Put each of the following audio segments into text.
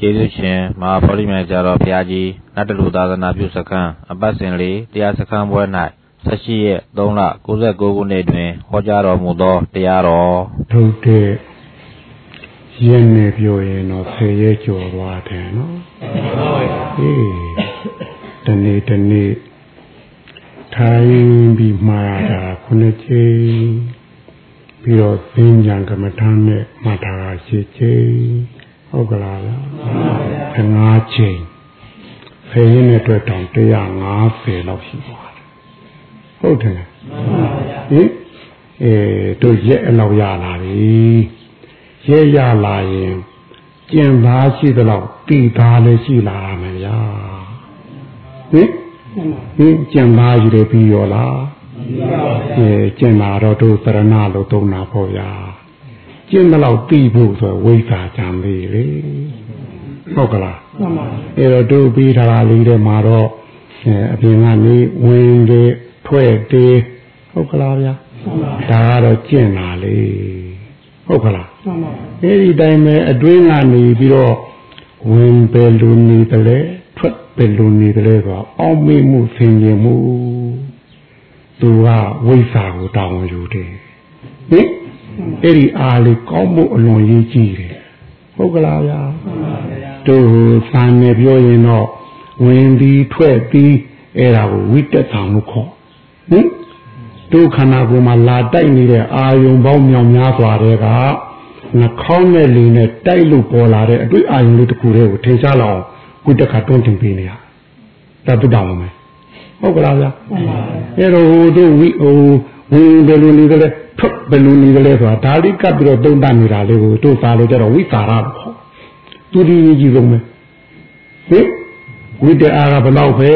ကျေးဇူးရှင်မဟာဗောဓိမြိုင်ဆရာတော်ဘုရားကြီးနတ်တလူသာသနာပြုစခန်းအပတ်စဉ်လေးတရားစခန်းပွဲ၌18ရက်3လ69ခုနှစ်တွင်ဟောကြားတော်မူသောတရားတော်ထုတ်တဲ့ရက်နဲ့ပြောရင်တော့10ရက်ကျော်သွားတယ်နော်အေးတနေ့တနေ့ထိုင်ပြီးမှားတာခုနှစ်ချိန်ပြီးတော့သင်္ကြန်ကမ္မထာနဲ့မှတ်တာရှိချိန် ဟုတ်ကလားဗျာခငါးချိန်ဖယ်ရင်တဲ့အတွက်တောင်150လောက်ရှိပါတယ်ဟုတ်တယ်ဟင်အဲတို့ရက်အလောက်ရလာပြီရဲရလာရင်ကျင်သားရှိသလောက်တီသားလည်းရှိလာမယ်ဗျာဟင်ဟင်ကျင်သားယူတယ်ပြီးရောလားအဲကျင်လာတော့တို့သရဏလို့သုံးတာပေါ့ဗျာ ကျင်တော့ပြီးဖို့ဆိုဝိသကြံလေးလေဟုတ်ကလားမှန်ပါအဲ့တော့တို့ပြီးထားတာလေးတွေမှာတော့အပြင်ကနေဝင်တယ်ထွက်တယ်ဟုတ်ကလားဗျာဒါကတော့ကျင့်တာလေဟုတ်ကလားမှန်ပါအဲ့ဒီတိုင်းပဲအတွင်းကနေပြီးတော့ဝင်ပဲလူနေတယ်လေထွက်ပဲလူနေတယ်လေဆိုအောင်းမေးမှုဆင်ခြင်မှုသူကဝိဇ္ဇာကိုတောင်းယူတယ်ဟင် အဲ့ဒီအားလေးကောင်းမှုအလွန်ရေးကြည့်တယ်ဟုတ်ကလားဗျာတို့စာနယ်ပြောရင်တော့ဝင်ပြီးထွက်ပြီးအဲ့ဒါကိုဝိတက်တာလို့ခေါ်ဟင်တို့ခန္ဓာကိုယ်မှာလာတိုက်နေတဲ့အာယုံပေါင်းမြောင်များစွာတဲ့ကနှာခေါင်းနဲ့လေနဲ့တိုက်လို့ပေါ်လာတဲ့အတွေ့အာယုံလေးတစ်ခုတည်းကိုထင်ရှားလောက်အောင်ကိုတက်ကတွန်းတင်ပေးနေရတာတုတောင်းမယ်ဟုတ်ကလားဗျာအဲ့တော့ဟိုတို့ဝိဟိုဝင်ဘယ်လိုနေကြလဲ ထွက်ဘယ်လိုနေကြလဲဆိုတာဒါလေးကပ်ပြီးတော့သုံးတတ်နေတာလေးကိုတို့သာလို့ကြတော့ဝိသရာပေါ့သူဒီကြီးဆုံးပဲဟင်ဝိတ္တအားကဘလောက်ပဲ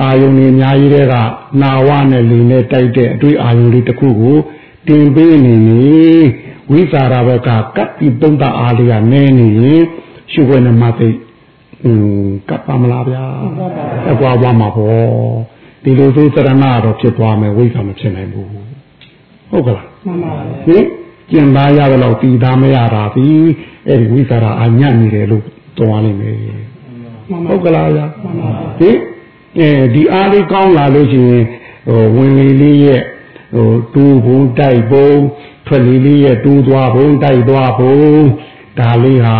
အာယုန်ကြီးအများကြီးတဲ့ကနာဝနဲ့လူနဲ့တိုက်တဲ့အတွေ့အာယုန်လေးတစ်ခုကိုတင်ပေးနေနေဝိသရာဘက်ကကပ်ပြီးသုံးတအားလေးကနည်းနေရင်ရှုခွင့်နဲ့မသိอืมကပ်ပါမလားဗျာအကွာွားမှာပေါ့ဒီလိုဆိုသရဏတော့ဖြစ်သွားမယ်ဝိသမဖြစ်နိုင်ဘူး ဟုတ်ကလားမှန်ပါပါဟင်ကျင်သားရတော့တည်သားမရတာပြီအဲ့ဒီဝိသရာအညံ့နေတယ်လို့တော်ရလိမ့်မယ်ဟုတ်ကလားဗျာဟင်အဲဒီအားလေးကောင်းလာလို့ရှိရင်ဟိုဝင်လေလေးရဲ့ဟိုတူဘုံတိုက်ဘုံထွက်လေလေးရဲ့တူသွားဘုံတိုက်သွားဘုံဒါလေးဟာ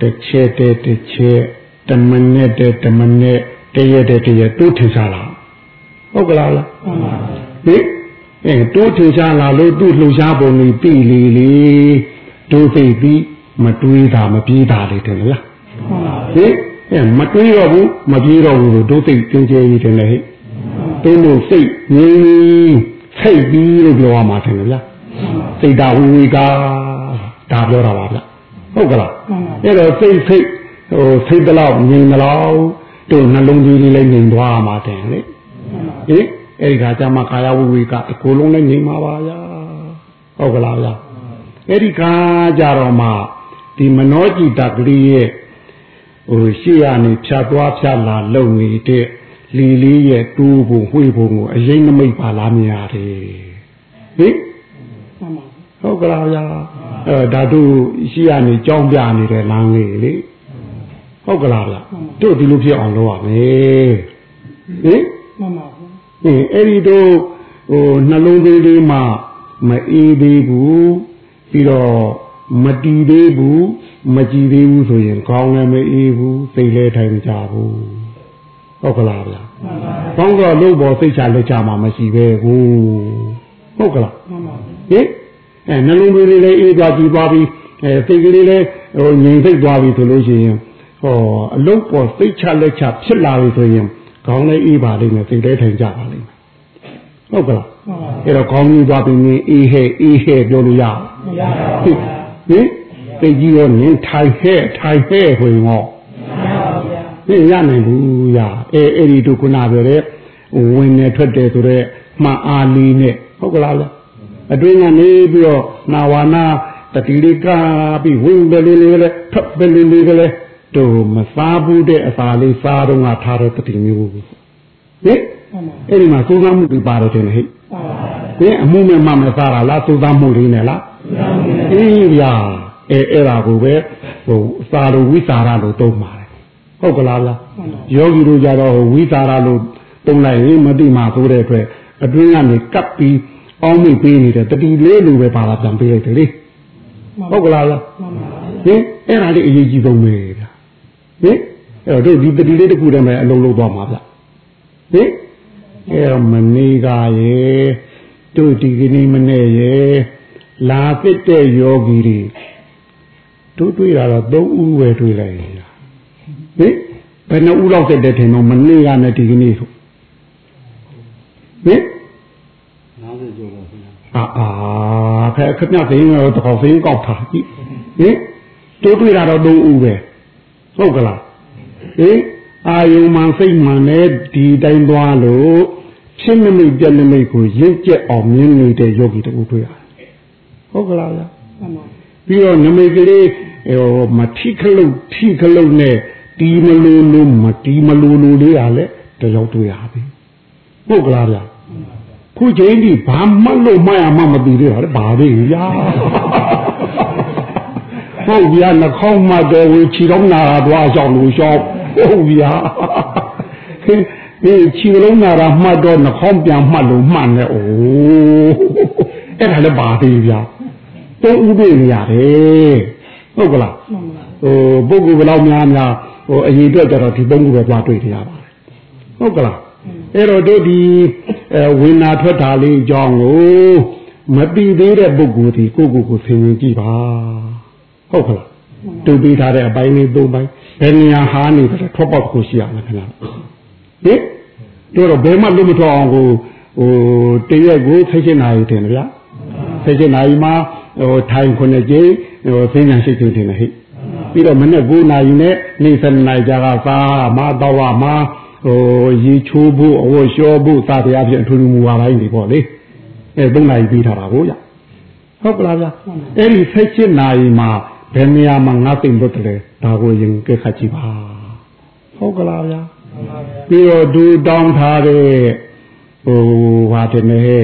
တစ်ချက်တည်းတစ်ချက်တမနဲ့တည်းတမနဲ့တရက်တည်းတရက်တိုးထင်ရှားလာဟုတ်ကလားလားဟင် အဲတိုးထင်ရှားလာလို့သူ့လှူရှားပုံကြီးပြီလေလေတိုးသိပြီးမတွေးတာမပြေးတာလေတယ်လားဟင်အဲမတွေးတော့ဘူးမပြေးတော့ဘူးလို့တိုးသိကျင်းကျဲကြီးတယ်လေဟဲ့တိုးလို့စိတ်ငြိမ်းစိတ်ပြီးလို့ပြောရမှာတယ်ဗျာစိတ်တာဝိဝေကာဒါပြောတာပါဗျဟုတ်ကလားအဲ့တော့စိတ်စိတ်ဟိုစိတ်တလောက်ငြိမ်တလောက်တို့နှလုံးသွေးလေးလည်းငြိမ်သွားမှာတယ်လေဟင် အဲ့ဒီခါကျမှကာယဝိဝေကအကိုလုံးလည်းငြိမ်ပါပါဗျာဟုတ်ကလားဗျာအဲ့ဒီခါကျတော့မှဒီမနောจิตကလေးရဲ့ဟိုရှေ့ရနေဖြတ်သွားဖြတ်လာလုံနေတဲ့လီလေးရဲ့တူးဖို့ဝှေ့ဖို့ကိုအရင်နမိတ်ပါလားမြင်ရတယ်ဟင်ဟုတ်ကလားဗျာအဲဓာတုရှိရနေကြောင်းပြနေတဲ့လမ်းလေးလေဟုတ်ကလားဗျာတို့ဒီလိုဖြစ်အောင်လုပ်ရမယ်ဟင်မှန်ပါ ဘူးဟင်အဲ့ဒီတို့ဟိုနှလုံးသွေးလေးမှမအေးသေးဘူးပြီးတော့မတီးသေးဘူးမကြည်သေးဘူးဆိုရင်ကောင်းလည်းမအေးဘူးစိတ်လည်းထိုင်မကြဘူးဟုတ်ကလားဗျာကောင်းတော့လို့ပေါ်စိတ်ချလက်ချမှာမရှိပဲဘူးဟုတ်ကလားဟင်အဲနှလုံးသွေးလေးလည်းအေးသွားကြည်သွားပြီးအဲစိတ်ကလေးလည်းဟိုငြိမ်စိတ်သွားပြီဆိုလို့ရှိရင်ဟောအလုတ်ပေါ်စိတ်ချလက်ချဖြစ်လာပြီဆိုရင် ခေါင်းလည်းအေးပါလိမ့်မယ်စိတ်လည်းထိုင်ကြပါလိမ့်မယ်ဟုတ်ကလားအဲ့တော့ခေါင်းကြီးသွားပြီးနေအေးဟဲ့အေးဟဲ့ပြောလို့ရမရပါဘူးဟင်သိကြီးရောနင်းထိုင်ဟဲ့ထိုင်ဟဲ့ဆိုရင်ဟောမရနိုင်ဘူးရအဲအဲ့ဒီတို့ခုနပြောတဲ့ဝင်နေထွက်တယ်ဆိုတော့မှန်အားလေးနဲ့ဟုတ်ကလားလားအတွင်းကနေပြီးတော့နာဝနာတတိလေးကားပြီးဝင်တယ်လေးလေးလည်းထွက်တယ်လေးလေးလည်း တို့မစားဘူးတဲ့အစာလေးစားတော့ငါထားတဲ့တတိမျိုးဟင်အဲ့ဒီမှာစိုးစားမှုတွေပါတယ်တယ်ဟဲ့ဟင်အမှုမဲ့မှမစားတာလားစိုးစားမှုလေးနဲ့လားအေးဗျာဟအဲအဲ့ဒါကိုပဲဟိုစာလို့ဝိစာရလို့သုံးပါတယ်ဟုတ်ကလားလားယောဂီတို့ကြတော့ဝိစာရလို့သုံးလိုက်ရင်မတိမာဆိုတဲ့အတွက်အတွင်းကနေကပ်ပြီးအောင်းမိပေးနေတဲ့တတိလေးလိုပဲပါလာပြန်ပေးလိုက်တယ်လေဟုတ်ကလားလားဟင်အဲ့ဒါလေးအရေးကြီးဆုံးပဲဗျာ ဟင်အဲ့တော့ဒီတတိလေးတစ်ခုတည်းပဲအလုံးလုံးသွားမှာဗျဟင်အဲ့တော့မနေကရဲ့တို့ဒီကနေ့မနေ့ရဲ့လာပြစ်တဲ့ယောဂီတွေတို့တွေ့တာတော့သုံးဦးပဲတွေ့လိုက်ရဟင်ဘယ်နှဦးလောက်သက်တဲ့ထင်တော့မနေ့ကနဲ့ဒီကနေ့ဆိုဟင်90ကျော်ပါခင်ဗျာအာအာဖဲခဏသိရင်တော့တခေါက်သိရင်ကောက်ထားကြည့်ဟင်တို့တွေ့တာတော့သုံးဦးပဲ ဟုတ်ကလားဟင်အာယုံမှန်စိတ်မှန်နဲ့ဒီတိုင်းသွားလို့ဖြစ်နမိတ်ပြက်နမိတ်ကိုရင့်ကျက်အောင်မြင်နေတဲ့ယောဂီတူတွေ့ရတယ်ဟုတ်ကလားဗျာပြီးတော့နမိတ်ကလေးဟိုမထိခလုတ်ထိခလုတ်နဲ့တီးမလို့လို့မတီးမလို့လို့လေးရလဲတယောက်တွေ့ရပြီဟုတ်ကလားဗျာခုချိန်ဒီဘာမှလို့မှရမှမသိသေးတာလေဘာသေးဗျာ ဟုတ်ဗျာနှခေါင်းမှတော့ဝေချီတော့နာတာသွားဆောင်လို့ရှောက်ဟုတ်ဗျာခင်ဒီချီလုံးနာတာမှတ်တော့နှခေါင်းပြန်မှတ်လို့မှတ်နေအိုးအဲ့ဒါလည်းပါသေးဗျာတုံးဥပိနေရတယ်ဟုတ်ကလားဟိုပုဂ္ဂိုလ်ဘယ်လောက်များများဟိုအရင်အတွက်ကြတော့ဒီသုံးခုပဲသွားတွေ့နေရပါတယ်ဟုတ်ကလားအဲ့တော့တို့ဒီအဲဝိညာထွက်တာလေးအကြောင်းကိုမသိသေးတဲ့ပုဂ္ဂိုလ်ဒီကိုကိုကိုဆင်ရင်ကြည့်ပါ ဟုတ်ကလားတူပြီးထားတဲ့အပိုင်းလေးသုံးပိုင်းဘယ်နေရာဟာနေတယ်ထွက်ပေါက်ကိုရှိရမယ်ခင်ဗျာဟင်တို့တော့ဘယ်မှလုံးမထွက်အောင်ကိုဟိုတရက်ကိုဖိတ်ချင်နာရီတင်တယ်ဗျာဖိတ်ချင်နာရီမှာဟိုထိုင်ခုနှစ်ကြိမ်ဟိုသိညာရှိတင်တယ်ဟိပြီးတော့မနေ့9နာရီနဲ့နေ့7နာရီကြာကစားမတော့မှာဟိုရေချိုးဖို့အဝတ်လျှောဖို့စသည်အပြင်အထူးထူးမူပါပိုင်းတွေပေါ့လေအဲ3နာရီပြီးထားတာကိုရဟုတ်ကလားဗျအဲ့ဒီဖိတ်ချင်နာရီမှာ ဘယ်နေရာမှာငါသိမ့်လို့တလဲဒါကိုရင်ကဲခတ်ကြည့်ပါဟုတ်ကလားဗျာပြီးတော့ဒူတောင်းထားတဲ့ဟိုဟာတယ်နဲ့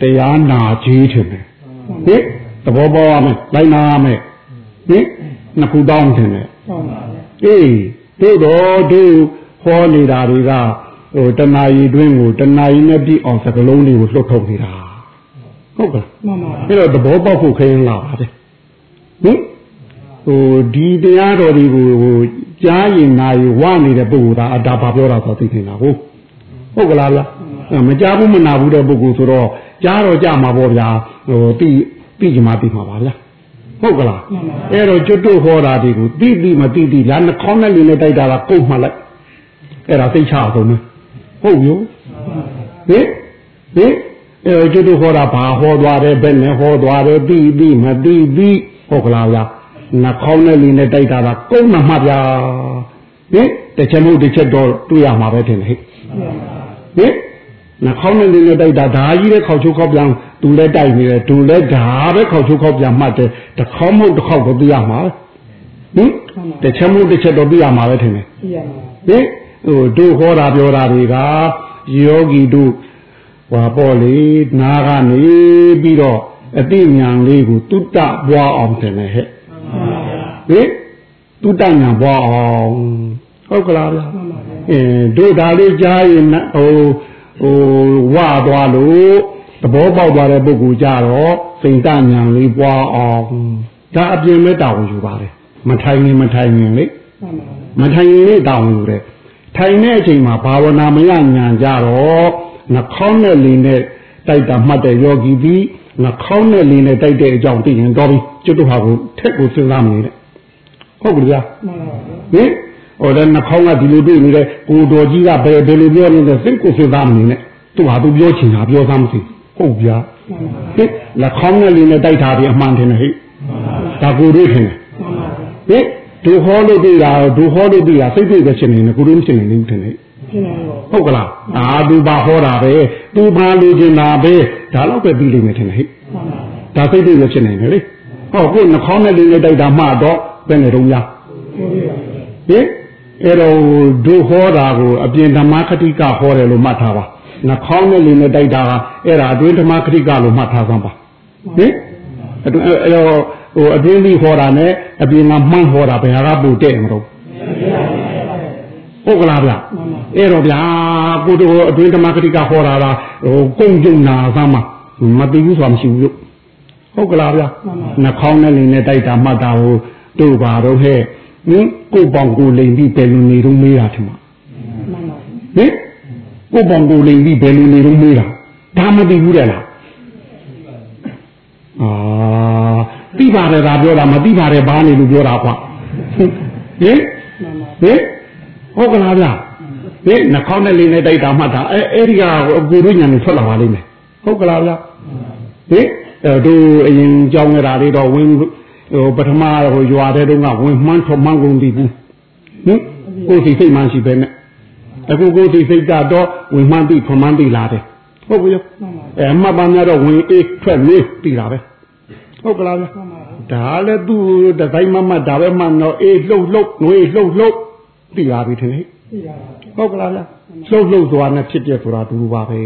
တရားနာကြီးတယ်ဟင်သဘောပေါက်ရမယ်လိုက်နာရမယ်ဟင်နှစ်ခုတောင်းတယ်နဲ့အေးတို့တော့တို့ဟောနေတာတွေကဟိုတဏှာကြီးတွင်းကိုတဏှာကြီးနဲ့ပြီးအောင်စကလုံးလေးကိုလှုပ်ထုတ်နေတာဟုတ်ကဲ့မှန်ပါအဲ့တော့သဘောပေါက်ဖို့ခရင်လာပါဗျဟင် ဟိုဒီတရားတော်တွေကိုဟိုကြားရင်နာရင်ဝနေတဲ့ပုဂ္ဂိုလ်သားအတာဘာပြောတာဆိုသိနေတာဟုတ်ဟုတ်ကလားလားမကြားဘူးမနာဘူးတဲ့ပုဂ္ဂိုလ်ဆိုတော့ကြားတော့ကြမှာပေါ့ဗျာဟိုသိသိကြမှာသိမှာပါဗျာဟုတ်ကလားအဲ့တော့ကျွတ်တို့ဟောတာတွေကိုသိသိမသိသိလားနှခေါင်းနဲ့လူနဲ့တိုက်တာကကုတ်မှလိုက်အဲ့ဒါသိချအောင်မယ်ဟုတ်ရောဟင်ဟင်အဲကျွတ်တို့ဟောတာဘာဟောသွားတယ်ဘယ်နဲ့ဟောသွားတယ်သိသိမသိသိဟုတ်ကလားဗျာ နှခေါင်းနဲ့လူနဲ့တိုက်တာကကုန်းမှမှဗျာဟင်တစ်ချက်မို့တစ်ချက်တော့တွေ့ရမှာပဲထင်တယ်ဟဲ့ဟင်နှခေါင်းနဲ့လူနဲ့တိုက်တာဒါကြီးတဲ့ခေါက်ချိုးခေါက်ပြန်သူလည်းတိုက်နေတယ်သူလည်းဒါပဲခေါက်ချိုးခေါက်ပြန်မှတ်တယ်တစ်ခေါင်းမို့တစ်ခေါက်တော့သိရမှာဟင်တစ်ချက်မို့တစ်ချက်တော့သိရမှာပဲထင်တယ်သိရမှာဟင်ဟိုတို့ဟောတာပြောတာတွေကယောဂီတို့ဟွာပေါ့လေနာကနေပြီးတော့အတိညာလေးကိုတုတ္တပွားအောင်တယ်ဟဲ့ ဟင်သူတညာပွားအောင်ဟုတ်ကလားဗျာအင်းတို့ဒါလေးကြားရင်ဟိုဟိုဝသွားလို့သဘောပေါက်သွားတဲ့ပုဂ္ဂိုလ်ကြတော့စိတ်တညာလေးပွားအောင်ဒါအပြင်မဲ့တောင်းယူပါလေမထိုင်ရင်မထိုင်ရင်လေမထိုင်ရင်လေတောင်းယူတယ်ထိုင်တဲ့အချိန်မှာဘာဝနာမရညာကြတော့နှာခေါင်းနဲ့လင်းနဲ့တိုက်တာမှတ်တဲ့ယောဂီပြီးနှာခေါင်းနဲ့လင်းနဲ့တိုက်တဲ့အကြောင်းသိရင်တော့ပြီကျွတ်တော့ဟာကိုထက်ကိုစဉ်းစားမနေတဲ့ ဟုတ်ကဲ့ဗျာဟင်ဟိုလည်းနှာခေါင်းကဒီလိုတွေ့နေတယ်ကိုတော်ကြီးကဘယ်ဘယ်လိုပြောနေလဲစိတ်ကိုစဉ်းစားမနေနဲ့သူဟာသူပြောချင်တာပြောသားမသိဟုတ်ဗျာဟင်လက်ခေါင်းနဲ့လေးနဲ့တိုက်ထားပြီးအမှန်ထင်တယ်ဟဲ့ဒါကိုတို့ထင်တယ်ဟင်ဒူဟောလို့တွေ့တာဒူဟောလို့တွေ့တာစိတ်သိပဲဖြစ်နေတယ်ကိုတို့မဖြစ်နေဘူးထင်တယ်ဟုတ်ကလားအာသူဘာဟောတာပဲသူဘာလူချင်တာပဲဒါတော့ပဲပြီးလိမ့်မယ်ထင်တယ်ဟဲ့ဒါစိတ်သိပဲဖြစ်နေတယ်လေဟောကိုနှာခေါင်းနဲ့လေးနဲ့တိုက်တာမှတော့ ဘယ်နဲ့တော့များဟင်အဲ့တော့ဒုဟောတာကိုအပြင်ဓမ္မခတိကဟောတယ်လို့မှတ်ထားပါနှာခေါင်းနဲ့လေးနဲ့တိုက်တာကအဲ့ဒါအတွင်းဓမ္မခတိကလို့မှတ်ထားစမ်းပါဟင်အဲ့တော့ဟဟိုအပြင်းပြီးဟောတာနဲ့အပြင်ကမှန်းဟောတာဘယ်ဟာကပိုတဲ့မလို့ဟုတ်ကလားဗျအဲ့တော့ဗျာကိုတို့အတွင်းဓမ္မကတိကဟောတာလားဟိုကုန်းကျုံနာသမ်းမမသိဘူးဆိုတာမရှိဘူးလို့ဟုတ်ကလားဗျနှာခေါင်းနဲ့လိန်နဲ့တိုက်တာမှတ်တာဟို တို့ပါတော့ဟဲ့ဟင်ကိုပေါင်ကိုလိန်ပြီးဘယ်လိုနေတော့မေးတာထင်မှာဟင်ကိုပေါင်ကိုလိန်ပြီးဘယ်လိုနေတော့မေးတာဒါမသိဘူးတဲ့လားအာသိပါတယ်ဒါပြောတာမသိပါတယ်ဘာနေလို့ပြောတာကွာဟင်ဟင်ဟုတ်ကလားဗျဟင်နှာခေါင်းနဲ့လိန်နဲ့တိုက်တာမှတ်တာအဲအဲ့ဒီကကိုတို့ညာနေထွက်လာပါလိမ့်မယ်ဟုတ်ကလားဗျဟင်တို့အရင်ကြောင်းရတာလေးတော့ဝင် ဟိုပထမဟိုရွာတဲ့တုန်းကဝင်မှန်းထွမှန်းကုန်ပြီဘူးဟင်ကိုယ်စိတ်စိတ်မှန်းရှိပဲနဲ့အခုကိုယ်စိတ်စိတ်တော့ဝင်မှန်းပြီထွမှန်းပြီလာတယ်ဟုတ်ပြီအဲမှတ်ပါများတော့ဝင်အေးထွက်နေပြီတာပဲဟုတ်ကလားဗျဒါလည်းသူ့တတိုင်းမမတ်ဒါပဲမှန်တော့အေးလှုပ်လှုပ်ငွေလှုပ်လှုပ်ပြီလာပြီထင်လေဟုတ်ကလားဗျလှုပ်လှုပ်သွားနဲ့ဖြစ်ပြဆိုတာတူပါပဲ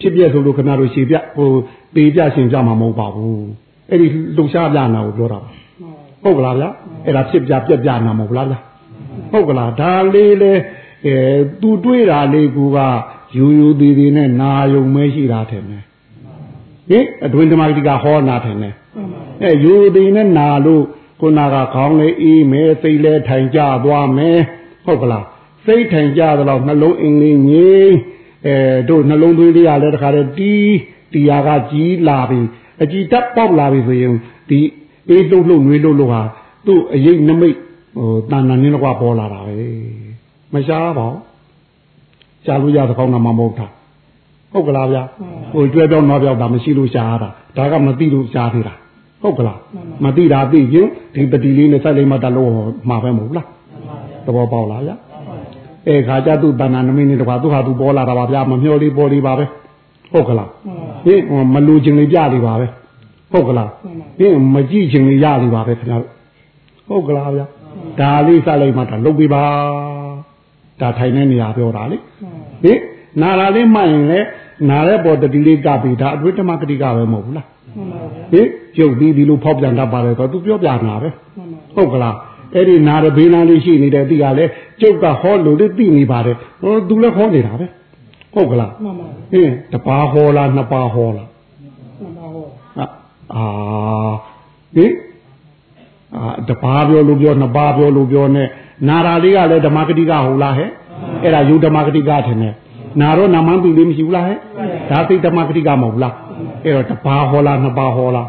ဖြစ်ပြဆိုလို့ခဏတို့ရှည်ပြဟိုပေပြရှင်ပြမှာမဟုတ်ပါဘူး အဲ့ဒီလှုပ်ရှားပြနာကိုပြောတာပါဟုတ်ကလားဗျအဲ့ဒါဖြစ်ပြပြက်ပြနာမဟုတ်လားဗျဟုတ်ကလားဒါလေးလေအဲသူတွေးတာလေးကူကယူယူသေးသေးနဲ့နာယုံမဲရှိတာထင်တယ်ဟင်အတွင်းဓမ္မဂတိကဟောနာထင်တယ်အဲယူသေးနဲ့နာလို့ခုနကခေါင်းလေးအေးမဲစိတ်လဲထိုင်ကြသွားမယ်ဟုတ်ကလားစိတ်ထိုင်ကြတော့နှလုံးအင်းလေးငြိမ်အဲတို့နှလုံးသွေးလေးရလဲတခါတည်းတီးတရားကကြီးလာပြီ အကြည်တက်ပေါက်လာပြီဆိုရင်ဒီအေးလှုပ်လှုပ်နှွေးလှုပ်လှုပ်ဟာသူ့အရေးနမိတ်ဟိုတဏ္ဍာနင်းတော့ပေါ်လာတာပဲမရှားပါဘူးရှားလို့ရသကောင်းတာမှမဟုတ်တာဟုတ်ကလားဗျာဟိုကျွဲပြောင်းတော့ပြောက်တာမရှိလို့ရှားရတာဒါကမသိလို့ရှားသေးတာဟုတ်ကလားမသိတာသိရင်ဒီပတိလေးနဲ့စိုက်လိုက်မှတလို့မှာပဲမဟုတ်လားသဘောပေါက်လားဗျာအဲခါကျသူ့တဏ္ဍာနမိတ်နဲ့တကွာသူ့ဟာသူပေါ်လာတာပါဗျာမမျောလေးပေါ်လေးပါပဲ ဟုတ်ကလားဟင်မလူချင်းလေးပြလေးပါပဲဟုတ်ကလားဟင်မကြည့်ချင်းလေးရလေးပါပဲခင်ဗျားတို့ဟုတ်ကလားဗျာဒါလေးစလိုက်မှဒါလုတ်ပြပါဒါထိုင်နေနေရပြောတာလေဟင်နာလာလေးမှတ်ရင်လေနာတဲ့ပေါ်တတိလေးကပြီဒါအတွေ့ဓမ္မကတိကပဲမဟုတ်ဘူးလားဟင်ကျုပ်ပြီးဒီလိုဖောက်ပြန်တတ်ပါတယ်ဆိုတော့သူပြောပြနာပဲဟုတ်ကလားအဲ့ဒီနာရဘေးနာလေးရှိနေတဲ့တိကလည်းကျုပ်ကဟောလို့လေးသိနေပါတယ်ဟောသူလည်းဟောနေတာပဲ ဟုတ်ကလားမှန်ပါဟင်းတပါဟောလားနှစ်ပါဟောလားနှစ်ပါဟောအာဟင်အာတပါပြောလို့ပြောနှစ်ပါပြောလို့ပြောနဲ့နာရာလေးကလည်းဓမ္မဂတိကဟုတ်လားဟဲ့အဲ့ဒါယုဓမ္မဂတိကထင်တယ်နာရောနာမန်သူလေးမရှိဘူးလားဟဲ့ဒါသိဓမ္မဂတိကမဟုတ်လားအဲ့တော့တပါဟောလားနှစ်ပါဟောလား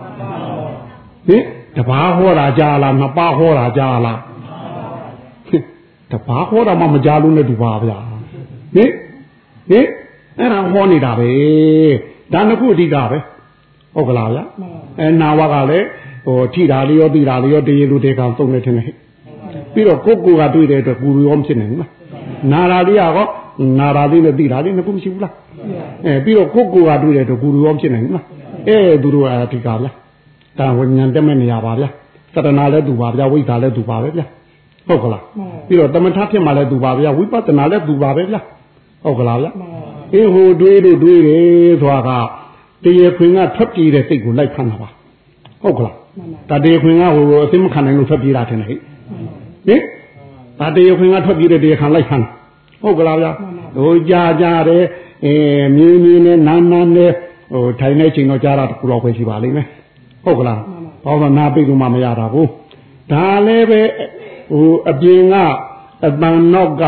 ဟင်တပါဟောတာကြားလားနှစ်ပါဟောတာကြားလားတပါဟောတာမှမကြားလို့နဲ့တူပါဗျာဟင်ဟင် အဲ့ဒါဟောနေတာပဲဒါနှစ်ခုအဓိကပဲဟုတ်ကလားဗျအဲနာဝကလည်းဟိုထိတာလေးရောပြီးတာလေးရောတရေလူတေကောင်သုံးနေတယ်ဟဲ့ပြီးတော့ကိုကိုကတွေ့တဲ့အတွက်ပူရောမဖြစ်နိုင်ဘူးလားနာရာလေးရောနာရာလေးနဲ့ပြီးတာလေးနှစ်ခုမရှိဘူးလားအဲပြီးတော့ကိုကိုကတွေ့တဲ့အတွက်ပူရောမဖြစ်နိုင်ဘူးလားအဲသူတို့ကအဓိကဗျဒါဝိညာဉ်တက်မဲ့နေရပါဗျသတ္တနာလည်းသူပါဗျဝိသ္ဓာလည်းသူပါပဲဗျဟုတ်ကလားပြီးတော့တမထဖြစ်မှလည်းသူပါဗျဝိပဿနာလည်းသူပါပဲဗျဟုတ်ကလားဗျ အေးဟိုတွေးလို့တွေးတယ်ဆိုတာကတရေခွင်ကထွက်ပြေးတဲ့စိတ်ကိုလိုက်ဖမ်းတာပါဟုတ်ကလားဒါတရေခွင်ကဟိုအသိမခံနိုင်လို့ထွက်ပြေးတာတယ်ဟဲ့ဟင်ဒါတရေခွင်ကထွက်ပြေးတဲ့တရေခံလိုက်ဖမ်းဟုတ်ကလားဗျဟိုကြာကြာတယ်အဲမြင်းမြင်းနဲ့နာနာနဲ့ဟိုထိုင်နေချိန်တော့ကြာတာတကူတော့ပဲရှိပါလိမ့်မယ်ဟုတ်ကလားဘာလို့နာပိတ်လို့မှမရတာကိုဒါလည်းပဲဟိုအပြင်ကအတန်နောက်က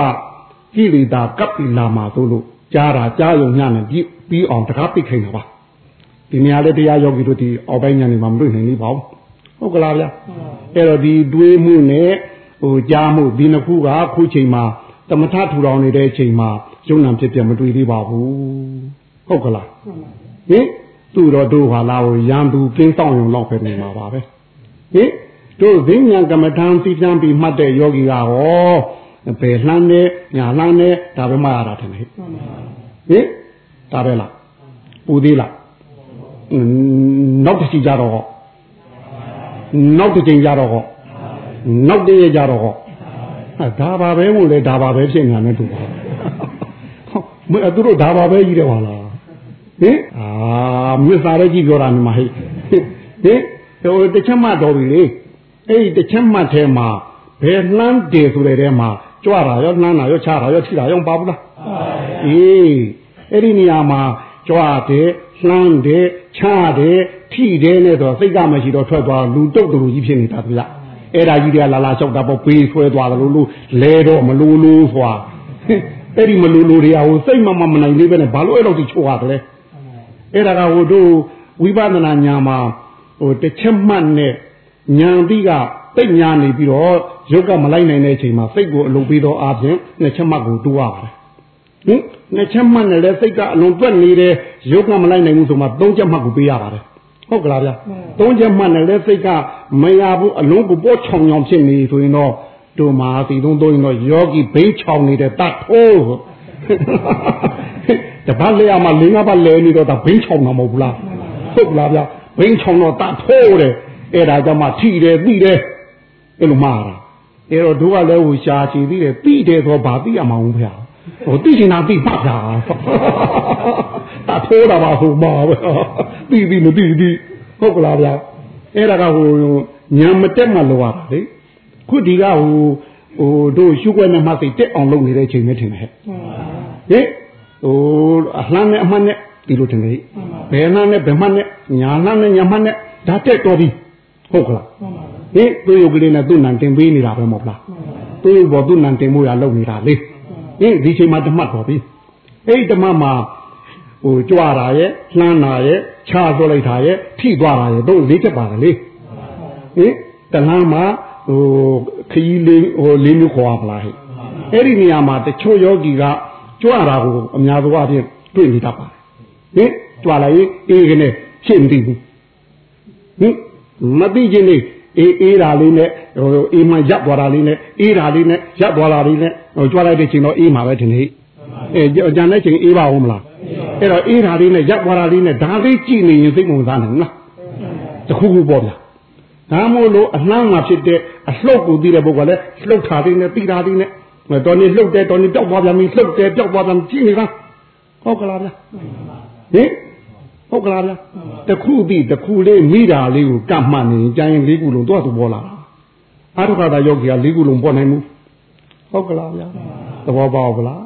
ကိလေသာကပ်ပြီးလာမှာသို့လို့ ကြားတာကြားယုံညနဲ့ပြီးပြီးအောင်တကားပိတ်ခိုင်းတာပါဒီနေရာလေးတရားယောဂီတို့ဒီအောက်ပိုင်းညာနေမှာမတွေ့နိုင်ဘူးပေါ့ဟုတ်ကလားဗျအဲ့တော့ဒီတွေးမှုနဲ့ဟိုကြားမှုဒီနှစ်ခုကခုချိန်မှာတမထထူထောင်နေတဲ့အချိန်မှာယုံနာဖြစ်ပြမတွေ့သေးပါဘူးဟုတ်ကလားဟင်သူ့တော့တို့ဟာလာကိုရံသူကင်းဆောင်ရုံလောက်ပဲနေမှာပါပဲဟင်တို့ဈဉ္ညာကမ္မထံစီတံပြီးမှတ်တဲ့ယောဂီကဟော ဘယ်လှမ်းနေညာလှမ်းနေဒါပဲမှရတာတယ်ဟဲ့ဟင်ဒါပဲလားပူသေးလားနောက်တစ်ချိန်ကြတော့ဟောနောက်တစ်ချိန်ကြတော့ဟောနောက်တည်းကြတော့ဟောဒါပါပဲမို့လေဒါပါပဲဖြစ်နေတာနဲ့တူပါမင်းသူတို့ဒါပါပဲကြီးတယ်ဟာလားဟင်အာမြစ်စာရဲ့ကြီးပြောတာမြမဟိဟင်ဟင်ဟိုတစ်ချက်မှတော်ပြီလေအဲ့ဒီတစ်ချက်မှထဲမှာဘယ်နှမ်းတယ်ဆိုတဲ့ထဲမှာ ကြွတာရောနှမ်းတာရောချတာရောထိတာရောပါဘူးလားအေးအဲ့ဒီနေရာမှာကြွတယ်နှမ်းတယ်ချတယ်ထိတယ်နဲ့တော့စိတ်ကမရှိတော့ထွက်သွားလူတုတ်တူကြီးဖြစ်နေတာဗျအဲ့ဒါကြီးတွေကလာလာလျှောက်တာပေါ့ပေးဆွဲသွားတယ်လို့လို့လဲတော့မလို့လို့စွာအဲ့ဒီမလို့လို့တွေကဟိုစိတ်မမမနိုင်လေးပဲနဲ့ဘာလို့အဲ့လိုတိချိုးရတယ်အဲ့ဒါကဟိုတို့ဝိပဿနာညာမှာဟိုတစ်ချက်မှတ်နဲ့ညာပြီးက တိတ်ညာနေပြီးတော့ရုပ်ကမလိုက်နိုင်တဲ့အချိန်မှာစိတ်ကိုအလုံးပေးတော့အားဖြင့်နှစ်ချက်မှတ်ကိုတိုးရပါတယ်ဟင်နှစ်ချက်မှတ်နဲ့လည်းစိတ်ကအလုံးတွက်နေတယ်ရုပ်ကမလိုက်နိုင်ဘူးဆိုမှသုံးချက်မှတ်ကိုပေးရပါတယ်ဟုတ်ကလားဗျသုံးချက်မှတ်နဲ့လည်းစိတ်ကမရဘူးအလုံးကိုပေါ့ချောင်ချောင်ဖြစ်နေဆိုရင်တော့တို့မှာစီသုံးသုံးရင်တော့ယောဂီဘိန်းချောင်နေတဲ့တတ်ထိုးတပတ်လေအမလင်းကပတ်လဲနေတော့ဒါဘိန်းချောင်တာမဟုတ်ဘူးလားဟုတ်လားဗျဘိန်းချောင်တော့တတ်ထိုးတယ်အဲ့ဒါကြောင့်မှထိတယ်ပြီးတယ် အဲ့လိုမှားတာအဲ့တော့တို့ကလည်းဟိုရှားချီပြီးတယ်ပြီးတယ်ဆိုဘာသိရမှာမဟုတ်ဗျဟိုသိချင်တာသိမှဗျာတတ်ထိုးတာပါဟိုမှာပဲပြီးပြီးမပြီးပြီးဟုတ်ကလားဗျအဲ့ဒါကဟိုညံမတက်မှလောရတာလေခုဒီကဟိုဟိုတို့ရှုွက်နဲ့မှသိတက်အောင်လုပ်နေတဲ့ချိန်နဲ့ထင်တယ်ဟဲ့ဟင်ဟိုအလှမ်းနဲ့အမှတ်နဲ့ဒီလိုထင်တယ်ဘယ်နှမ်းနဲ့ဘယ်မှတ်နဲ့ညာနှမ်းနဲ့ညာမှတ်နဲ့ဒါတက်တော်ပြီဟုတ်ကလား ဟင်သူ့ရုပ်ကလေးနဲ့သူ့နံတင်ပေးနေတာပဲမဟုတ်လားသူ့ရုပ်ပေါ်သူ့နံတင်မှုရလုပ်နေတာလေဟင်ဒီချိန်မှာဓမ္မတော်ပြီအဲ့ဒီဓမ္မမှာဟိုကြွတာရဲ့လှမ်းတာရဲ့ခြားသွလိုက်တာရဲ့ထိသွားတာရဲ့တို့လေးချက်ပါတယ်လေဟင်တလမ်းမှာဟိုခရီးလေးဟိုလေးမျိုးခေါ်ရမလားဟဲ့အဲ့ဒီနေရာမှာတချို့ယောဂီကကြွတာကိုအများသောအားဖြင့်တွေ့နေတတ်ပါတယ်ဟင်ကြွလာရင်အေးကနေဖြစ်မသိဘူးဟင်မသိခြင်းနေ အေးအေးတာလေးနဲ့ဟိုအေးမှရပ်သွားတာလေးနဲ့အေးတာလေးနဲ့ရပ်သွားတာလေးနဲ့ဟိုကြွလိုက်တဲ့ချိန်တော့အေးမှာပဲထင်နေအဲကြံတဲ့ချိန်အေးပါဦးမလားအဲ့တော့အေးတာလေးနဲ့ရပ်သွားတာလေးနဲ့ဒါလေးကြည့်နေရင်စိတ်ဝင်စားနိုင်လားတခုခုပေါ့ဗျာဒါမို့လို့အနှမ်းမှာဖြစ်တဲ့အလှုပ်ကိုသိတဲ့ပုဂ္ဂိုလ်လည်းလှုပ်တာလေးနဲ့ပြီးတာလေးနဲ့တော်နေလှုပ်တယ်တော်နေတောက်သွားပြန်ပြီလှုပ်တယ်တောက်သွားပြန်ကြည့်နေတာဟုတ်ကလားဗျာဟင် ဟုတ်ကလားဗျာတခုပြီးတခုလေးမိတာလေးကိုကတ်မှတ်နေကြရင်လေးခုလုံးတော့သူပေါ်လာတာအာထုခတာယောဂီကလေးခုလုံးပေါ်နိုင်ဘူးဟုတ်ကလားဗျာသဘောပေါက်ဗလား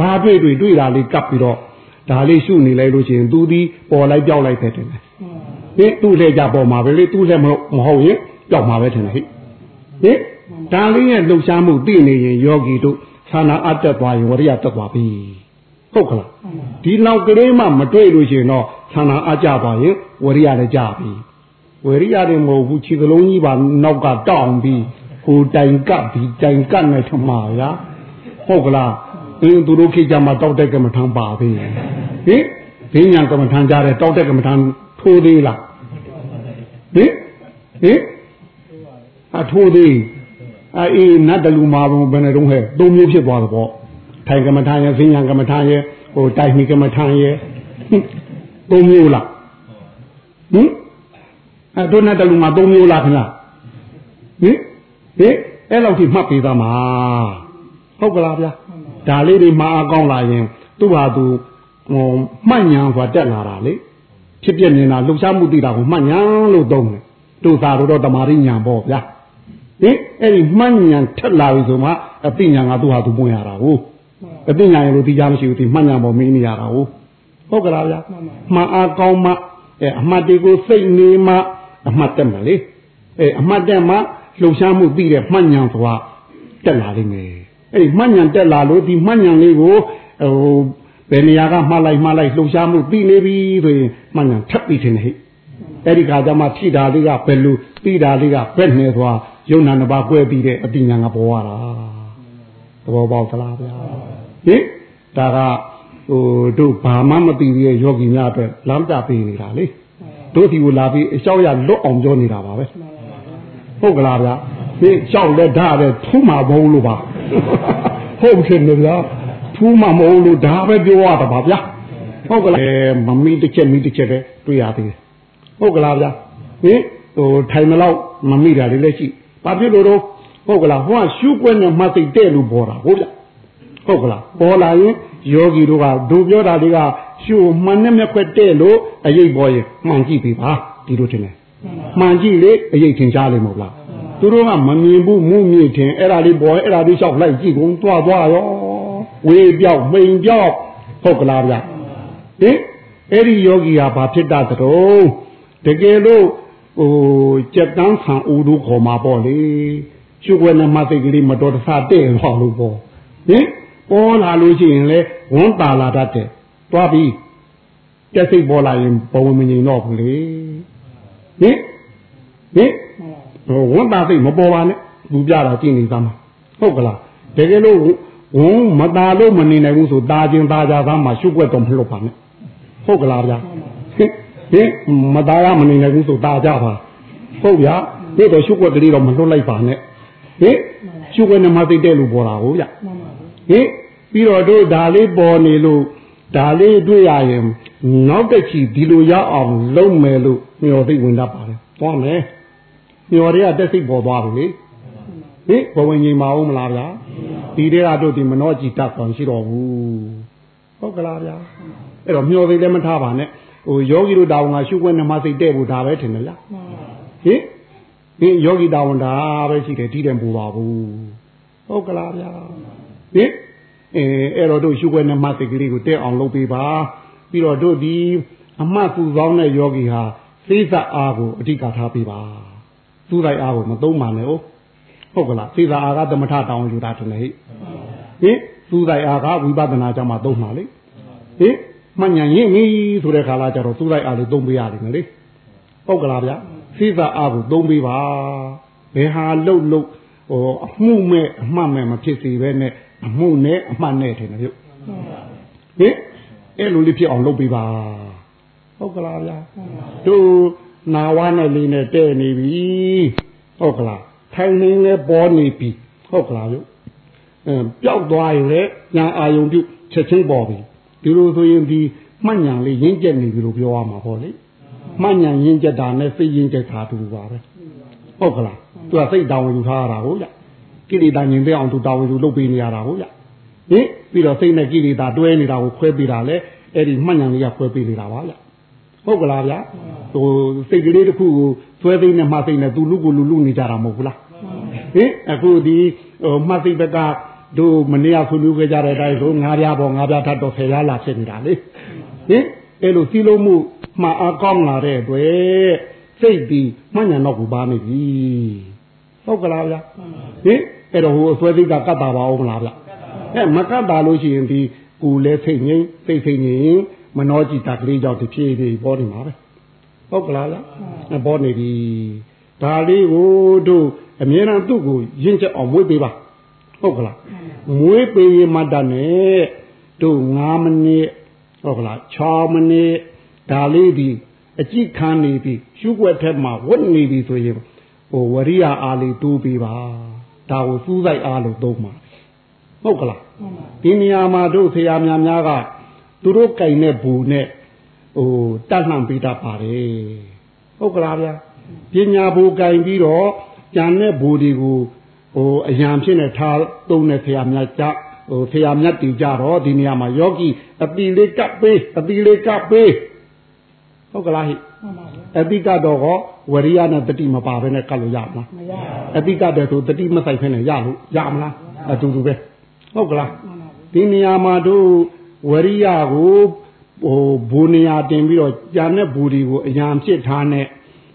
ဘာတွေ့တွေ့တွေ့တာလေးကပ်ပြီးတော့ဒါလေးရှုနေလိုက်လို့ရှိရင်သူဒီပေါ်လိုက်ပြောက်လိုက်ပဲတင်တယ်ဟင်သူ့လက်ကြပေါ်မှာပဲလေသူ့လက်မဟုတ်ရင်ပြောက်မှာပဲထင်တယ်ဟိဟင်ဒါလေးရဲ့လှုပ်ရှားမှုသိနေရင်ယောဂီတို့ဌာနာအတက်သွားရင်ဝရိယတက်သွားပြီ ဟုတ်ကလားဒီနောက်ကလေးမှမတွေ့လို့ရှိရင်တော့ဌာနာအကြသွားရင်ဝရိယလည်းကြပြီဝရိယတွေမဟုတ်ဘူးခြေကလုံးကြီးပါနောက်ကတောင်းပြီးဟိုတိုင်ကပ်ပြီးတိုင်ကပ်နေထမှာဗျာဟုတ်ကလားအင်းသူတို့ခေတ်ကြမှာတောက်တဲ့ကမ္မထံပါပြီဟင်ဘင်းညာကမ္မထံကြားတဲ့တောက်တဲ့ကမ္မထံထိုးသေးလားဟင်ဟင်အထိုးသေးအေးနတ်တလူမာဘုံဘယ်နဲ့တော့ဟဲ့သုံးမျိုးဖြစ်သွားတယ်ပေါ့ ထိုင်ကမ္မထံရဲ့ဘင်းညာကမ္မထံရဲ့ဟိုတိုင်မီကမ္မထံရဲ့သုံးမျိုးလားဟင်အဲတို့နတ်တလူမာသုံးမျိုးလားခင်ဗျဟင်ဟင်အဲ့လောက်ထိမှတ်ပေးသားမှာဟုတ်ကလားဗျာဒါလေးတွေမှားအကောင်းလာရင်သူ့ဟာသူဟိုမှတ်ညာဆိုတာတက်လာတာလေဖြစ်ပြနေတာလှုပ်ရှားမှုသိတာကိုမှတ်ညာလို့သုံးတယ်တို့သာတော့တမာရိညာပေါ့ဗျာဟင်အဲ့ဒီမှတ်ညာထက်လာပြီဆိုမှအသိညာကသူ့ဟာသူပွင့်ရတာဟုတ် အသိညာရလို့သိကြမရှိဘူးဒီမှတ်ညာပေါ်မင်းနေရတာဟုတ်ဟုတ်ကလားဗျာမှန်အားကောင်းမှအဲအမှတ်တွေကိုစိတ်နေမှအမှတ်တက်မယ်လေအဲအမှတ်တက်မှလှုပ်ရှားမှုသိတဲ့မှတ်ညာဆိုတာတက်လာလိမ့်မယ်အဲ့ဒီမှတ်ဉဏ်တက်လာလို့ဒီမှတ်ဉဏ်လေးကိုဟိုဘယ်နေရာကမှတ်လိုက်မှတ်လိုက်လှုပ်ရှားမှုသိနေပြီဆိုရင်မှတ်ဉဏ်ထပ်ပြီးထင်တယ်ဟိအဲ့ဒီခါကျမှဖြိတာလေးကဘယ်လိုသိတာလေးကဘယ်နဲ့သွားယုံနာနှစ်ပါးကွဲပြီးတဲ့အတိညာကပေါ်လာတာသ ဘောပေါက်သလားဗျာဟင်ဒါကဟိုတို့ဘာမှမသိသေးတဲ့ယောဂီများအတွက်လမ်းပြပေးနေတာလေတို့ဒီကိုလာပြီးအလျှောက်ရလွတ်အောင်ပြောနေတာပါပဲဟုတ်ကလားဗျာဒီလျှောက်လက်ဓာတ်ပဲထူးမှာဘုံလို့ပါဟုတ်တယ်လေဗျာထူးမှာမဟုတ်လို့ဒါပဲပြောရတာပါဗျာဟုတ်ကလားအဲမမီတစ်ချက်မီတစ်ချက်ပဲတွေ့ရသေးတယ်ဟုတ်ကလားဗျာဟင်ဟိုထိုင်မလောက်မမိတာလေးလည်းရှိဘာဖြစ်လို့တော့ ဟုတ်ကလားဟိုကရှုွက်နဲ့မသိတဲ့လူပေါ်တာဟုတ်ဗျာဟုတ်ကလားပေါ်လာရင်ယောဂီတို့ကဒုပြောတာတွေကရှုမှန်နဲ့မျက်ခွက်တဲ့လို့အရေးပေါ်ရင်မှန်ကြည့်ပြီပါဒီလိုတင်တယ်မှန်ကြည့်လေအရေးထင်ရှားလိမ့်မို့လားသူတို့ကမမြင်ဘူးမှုမြင်ထင်အဲ့ဒါလေးပေါ်အဲ့ဒါလေးလျှောက်လိုက်ကြည့်ကုန်တွားတွားရောဝေပြောက်မိန်ပြောက်ဟုတ်ကလားဗျဟင်အဲ့ဒီယောဂီဟာဘာဖြစ်တတ်သတုံးတကယ်လို့ဟိုကြက်တန်းခံဦးတို့ခေါ်မှာပေါ့လေ ရှုပ်ွယ်နဲ့မသိကလေးမတော်တဆတဲ့သွားလို့ပေါ့ဟင်ပေါ်လာလို့ရှိရင်လေဝန်တာလာတတ်တယ်တွားပြီးကြက်စိတ်ပေါ်လာရင်ဘဝမငြိမ်တော့ဘူးလေဟင်ဟင်ဟိုဝန်တာစိတ်မပေါ်ပါနဲ့သူပြတာကြည့်နေသားမှာဟုတ်ကလားတကယ်လို့ဝန်မตาလို့မနေနိုင်ဘူးဆိုตาချင်းตาကြသားမှာရှုပ်ွက်တော့မလို့ပါနဲ့ဟုတ်ကလားဗျာဟင်ဟင်မตาရမနေနိုင်ဘူးဆိုตาကြပါဟုတ်ဗျာဒီတော့ရှုပ်ွက်ကလေးတော့မလွတ်လိုက်ပါနဲ့ ဟင်ရှုပ်ွက်နဲ့မသိတဲ့လူပေါ်တာဟုတ်ဗျဟင်ပြီးတော့တို့ဒါလေးပေါ်နေလို့ဒါလေးတွေ့ရရင်နောက်တစ်ချီဒီလိုရအောင်လုပ်မယ်လို့မျှော်သိဝင်တတ်ပါတယ်သွားမယ်မျှော်တွေကတက်စိတ်ပေါ်သွားပြီလေဟင်ဘဝင်ကြီးမအောင်မလားဗျာဒီတွေကတို့ဒီမနှောကြည်တတ်ကောင်ရှိတော့ဘူးဟုတ်ကလားဗျာအဲ့တော့မျှော်သိလည်းမထားပါနဲ့ဟိုယောဂီတို့တာဝန်ကရှုခွင့်နှမစိတ်တဲ့ဖို့ဒါပဲထင်တယ်လားဟင် ဟင်ယောဂီတာဝန်ဒါပဲရှိတယ်ဒီတယ်ပူပါဘူးဟုတ်ကလားဗျာဟင်အဲအဲ့တော့တို့ရှုခွင့်နှမစိတ်ကလေးကိုတဲ့အောင်လုပ်ပေးပါပြီးတော့တို့ဒီအမှတ်ပူဆောင်တဲ့ယောဂီဟာသိစအားကိုအဓိကထားပေးပါသူ့လိုက်အားကိုမသုံးပါနဲ့ဟုတ်ဟုတ်ကလားသိစအားကသမထတောင်းယူတာတည်းဟိဟင်သူ့လိုက်အားကဝိပဿနာကြမှာသုံးပါလေဟင်မှန်ညာရင်ပြီဆိုတဲ့ခါလာကြတော့သူ့လိုက်အားလေးသုံးပေးရတယ်လေဟုတ်ကလားဗျ သိစအားကိုသုံးပေးပါဘယ်ဟာလှုပ်လှုပ်ဟိုအမှုမဲ့အမှတ်မဲ့မဖြစ်စေပဲနဲ့အမှုနဲ့အမှတ်နဲ့ထင်တယ်ပြုဟင်အဲ့လိုလေးဖြစ်အောင်လုပ်ပေးပါဟုတ်ကလားဗျာတို့နာဝါနဲ့လေးနဲ့တဲ့နေပြီဟုတ်ကလားထိုင်နေလဲပေါ်နေပြီဟုတ်ကလားပြုအဲပျောက်သွားရင်လည်းညာအာယုံပြုချက်ချင်းပေါ်ပြီဒီလိုဆိုရင်ဒီမှတ်ညာလေးရင်းကျက်နေပြီလို့ပြောရမှာပေါ့လေ မှတ်ညာရင်းကျက်တာနဲ့စိတ်ရင်းကျက်တာတူပါပဲဟုတ်ကလားသူကစိတ်တောင်းယူထားရတာဟုတ်ကြကိလေသာညင်တဲ့အောင်သူတောင်းယူလုပ်ပေးနေရတာဟုတ်ကြဟင်ပြီးတော့စိတ်နဲ့ကိလေသာတွဲနေတာကိုခွဲပေးတာလေအဲ့ဒီမှတ်ဉာဏ်လေးကခွဲပေးနေတာပါဗျဟုတ်ကလားဗျဟိုစိတ်ကလေးတစ်ခုကိုသွဲသိနဲ့မှတ်သိနဲ့သူလူကိုလူလူနေကြတာမဟုတ်ဘူးလားဟင်အခုဒီဟိုမှတ်သိဘက်ကတို့မနေ့ကဆွေးနွေးခဲ့ကြတဲ့အတိုင်းဆိုငါးပြားပေါ်ငါးပြားထပ်တော့ဆယ်ပြားလာဖြစ်နေတာလေဟင်အဲ့လိုစီလုံးမှု မှအကောင်းလာတဲ့အတွက်စိတ်ဒီမှတ်ဉာဏ်တော့ကိုပါနေပြီဟုတ်ကလားဗျဟင်အဲ့တော့ဟိုအစွဲသိကကတ်တာပါအောင်မလားဗျအဲမကတ်တာလို့ရှိရင်ဒီကိုလည်းစိတ်ငြိမ်စိတ်စိတ်ငြိမ်မနှောကြည့်တာကလေးကြောင့်တဖြည်းဖြည်းပေါ်နေမှာပဲဟုတ်ကလားလားပေါ်နေပြီဒါလေးကိုတို့အမြဲတမ်းသူ့ကိုရင့်ချက်အောင်မွေးပေးပါဟုတ်ကလားမွေးပေးရင်မတတ်နဲ့တို့9မိနစ်ဟုတ်ကလား6မိနစ် ဒါလေးဒီအကြည့်ခံနေပြီရှုွက်ထက်မှာဝတ်နေပြီဆိုရင်ဟိုဝရိယအားလေးတိုးပေးပါဒါကိုစူးစိုက်အားလို့သုံးပါဟုတ်ကလားဒီနေရာမှာတို့ဆရာများများကသူတို့ကြိုင်တဲ့ဘူနဲ့ဟိုတတ်လှမ်းပေးတတ်ပါတယ်ဟုတ်ကလားဗျာပညာဘူကြိုင်ပြီးတော့ကြံတဲ့ဘူတွေကိုဟိုအယံဖြစ်နေထားသုံးတဲ့ဆရာများကြဟိုဆရာမြတ်တီကြတော့ဒီနေရာမှာယောဂီအပီလေးကပ်ပေးအပီလေးကပ်ပေး ဟုတ်ကလားဟိအတိကတော့ဟောဝရိယနဲ့တတိမပါဘဲနဲ့ကတ်လို့ရမှာမရပါဘူးအတိကတဲ့ဆိုတတိမဆိုင်ဖ ೇನೆ ရလို့ရမလားအတူတူပဲဟုတ်ကလားဒီနေရာမှာတို့ဝရိယကိုဟိုဘူနေရာတင်ပြီးတော့ကြာတဲ့ဘူတွေကိုအရန်ဖြစ်ထားနဲ့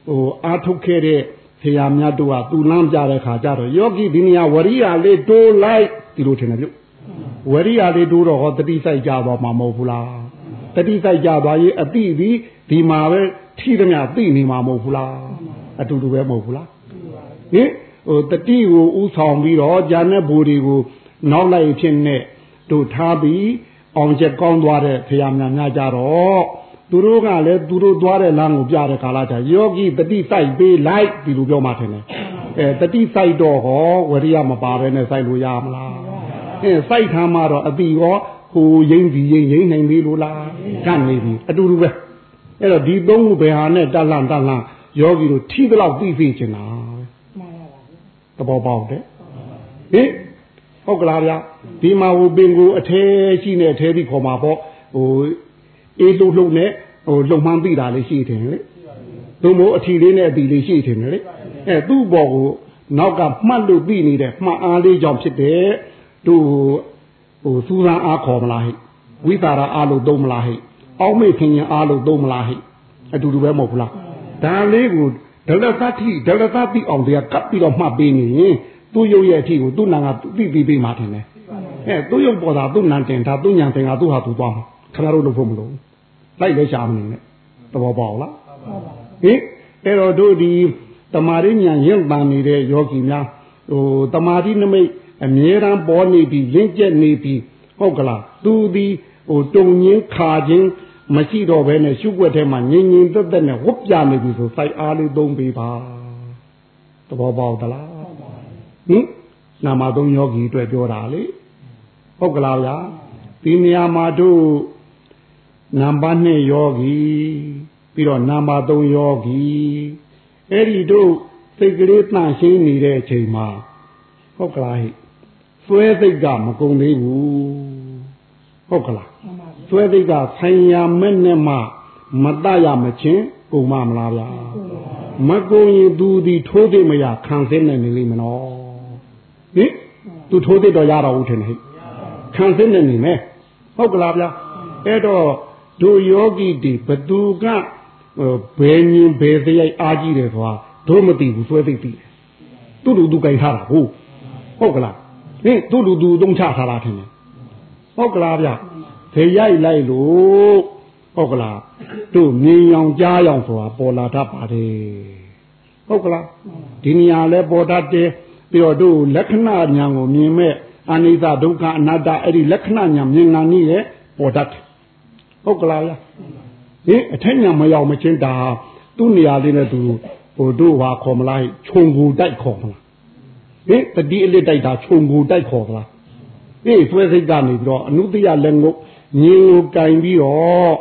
ဟိုအာထုတ်ခဲ့တဲ့ဆရာမြတ်တို့ကသူလမ်းပြတဲ့ခါကျတော့ယောဂီဒီနေရာဝရိယလေးတိုးလိုက်ဒီလိုထင်တယ်ပြုဝရိယလေးတိုးတော့ဟောတတိစိုက်ကြသွားမှာမဟုတ်ဘူးလားတတိစိုက်ကြသွားရေးအတိဒီ ဒီမှာပဲထိသမျှသိနေမှာမဟုတ်ဘူးလားအတူတူပဲမဟုတ်ဘူးလားဟင်ဟိုတတိကိုဥဆောင်ပြီးတော့ဂျာနဲ့ဘူတွေကိုနောက်လိုက်ဖြစ်နေတို့ထားပြီးအောင်ချက်ကောင်းသွားတဲ့ဖရာများများကြတော့သူတို့ကလည်းသူတို့သွားတဲ့လမ်းကိုပြတဲ့ကာလကြယောဂီတတိစိုက်ပေးလိုက်ဒီလိုပြောမှထင်တယ်အဲတတိစိုက်တော့ဟောဝရိယမပါဘဲနဲ့စိုက်လို့ရမလားအဲစိုက်ထားမှတော့အတိရောဟိုရင်းဒီရင်းရင်းနိုင်ပြီလို့လားကတ်နေပြီအတူတူပဲ အဲ့တော့ဒီသုံးခုဘယ်ဟာနဲ့တက်လန့်တက်လန့်ယောဂီတို့ထီးတော့သိသိချင်တာသဘောပေါက်တယ်ဟင်ဟုတ်ကလားဗျာဒီမှာဟိုပင်ကိုအထဲရှိနေအထဲပြီးခေါ်မှာပေါ့ဟိုအေးလှုပ်လှုပ်နဲ့ဟိုလုံမှန်းသိတာလေးရှိတယ်လေဟသူမို့အထီလေးနဲ့အတီလေးရှိတယ်လေအဲသူ့ဘော်ကိုနောက်ကမှတ်လို့ပြီးနေတဲ့မှတ်အားလေးကြောင့်ဖြစ်တဲ့သူဟိုစူးစမ်းအားခေါ်မလားဟိဝိသရာအားလို့သုံးမလားဟိ အောက်မေ့ခင်ရင်အားလို့သုံးမလားဟိအတူတူပဲမဟုတ်ဘူးလားဒါလေးကိုဒလသတိဒလသတိအောင်တရားကပ်ပြီးတော့မှတ်ပေးနေရင်သူ့ရုပ်ရဲ့အထီကိုသူ့နာကသိပြီးပြီးမှထင်တယ်အဲသူ့ရုပ်ပေါ်တာသူ့နံတင်တာသူ့ညာတင်တာသူ့ဟာသူသွားမှာခင်ဗျားတို့လုပ်ဖို့မလိုဘူးလိုက်လဲရှာမနေနဲ့သဘောပေါက်လားဟင်အဲ့တော့တို့ဒီတမာရဉာဏ်ရင့်ပန်နေတဲ့ယောဂီများဟိုတမာတိနမိတ်အမြဲတမ်းပေါ်နေပြီးလင့်ကျက်နေပြီးဟုတ်ကလားသူဒီ ဟိုတုံငင်းခါခြင်းမရှိတော့ဘဲနဲ့ရှုွက်ထဲမှာငြိမ်ငြိမ်သက်သက်နဲ့ဝတ်ပြနေပြီဆိုစိုက်အားလေးသုံးပေးပါသဘောပေါက်သလားဟင်နာမသုံးယောဂီအတွက်ပြောတာလေဟုတ်ကလားဗျာဒီနေရာမှာတို့နံပါတ်2ယောဂီပြီးတော့နံပါတ်3ယောဂီအဲ့ဒီတို့စိတ်ကလေးတန့်ရှင်းနေတဲ့အချိန်မှာဟုတ်ကလားဟိစွဲစိတ်ကမကုန်သေးဘူးဟုတ်ကလား စွဲစိတ်ကဆိုင်ရာမဲ့နဲ့မှမတရမချင်းကုန်မမလားဗျာမကုန်ရင်သူဒီထိုးသိမရခံစင်းနေနေလိမ့်မနော်ဟင်သူထိုးသိတော့ရတော့ဦးထင်တယ်ဟိခံစင်းနေနေမယ်ဟုတ်ကလားဗျာအဲ့တော့တို့ယောဂီဒီဘသူကဘယ်ညင်ဘယ်စရိုက်အားကြီးတယ်ဆိုတာတို့မသိဘူးစွဲသိသိတယ်သူ့လူသူကြိုင်ထားတာဟုတ်ဟုတ်ကလားဟင်သူ့လူသူသုံးချထားတာထင်တယ်ဟုတ်ကလားဗျ ဘယ်ရိုက်လိုက်လို့ဟုတ်ကလားတို့မြင်ရောင်ကြားရောင်ဆိုတာပေါ်လာတတ်ပါတယ်ဟုတ်ကလားဒီနေရာလဲပေါ်တတ်တယ်ပြီးတော့တို့လက္ခဏာညာကိုမြင်မဲ့အနိစ္စဒုက္ခအနတ္တအဲ့ဒီလက္ခဏာညာမြင်နာနည်းရဲ့ပေါ်တတ်တယ်ဟုတ်ကလားဗျဟင်အထက်ညာမရောက်မချင်းဒါသူ့နေရာလေးနဲ့သူဟိုတို့ဟာခေါ်မလားခြုံကူတိုက်ခေါ်မလားဟင်တတိအလစ်တိုက်တာခြုံကူတိုက်ခေါ်မလားအေးဆွဲစိတ်ကနေပြီးတော့အနုတ္တိယလက်ငုတ် ညင်ကိုကင်ပြီးတော့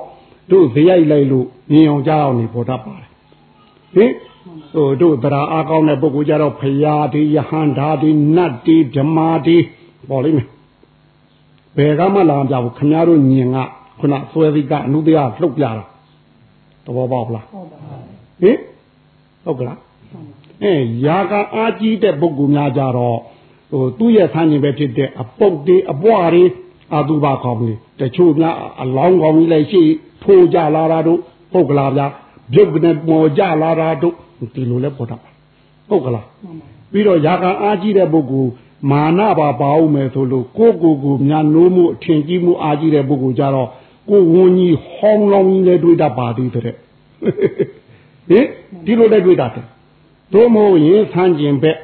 တို့ဇရိုက်လိုက်လို့ညင်အောင်ကြားအောင်နေပေါ်တတ်ပါတယ်ဟင်ဟိုတို့သရာအားကောင်းတဲ့ပုဂ္ဂိုလ်ကြတော့ဖရာဒီယဟန္တာဒီနတ်ဒီဓမ္မာဒီပေါ်လိမ့်မယ်ဘယ်ကမှလာမပြဘူးခင်ဗျားတို့ညင်ကခုနဆွဲစိတ်ကအနုတ္တိယလှုပ်ပြတာသဘောပေါက်လားဟုတ်ပါဟင်ဟုတ်ကလားအဲယာကအားကြီးတဲ့ပုဂ္ဂိုလ်များကြတော့ဟိုသူ့ရဲ့ဆန်းကျင်ပဲဖြစ်တဲ့အပုတ်တွေအပွားတွေအာသူဘကောင်းကြီး တချို့များအလောင်းကောင်းကြီးလည်းရှိထိုးကြလာတာတို့ဟုတ်ကလားဗျာပြုတ်ကနေပေါ်ကြလာတာတို့ဒီလိုလဲပေါ်တာဟုတ်ကလားပြီးတော့ယာကအားကြီးတဲ့ပုဂ္ဂိုလ်မာနပါပါအောင်မယ်ဆိုလို့ကိုကိုကိုများနိုးမှုအထင်ကြီးမှုအားကြီးတဲ့ပုဂ္ဂိုလ်ကြတော့ကိုဝန်းကြီးဟောင်းလောင်းကြီးလည်းတွေ့တတ်ပါသေးတဲ့ဟင်ဒီလိုလည်းတွေ့တတ်တယ်တို့မို့ရင်ဆန်းကျင်ဘက်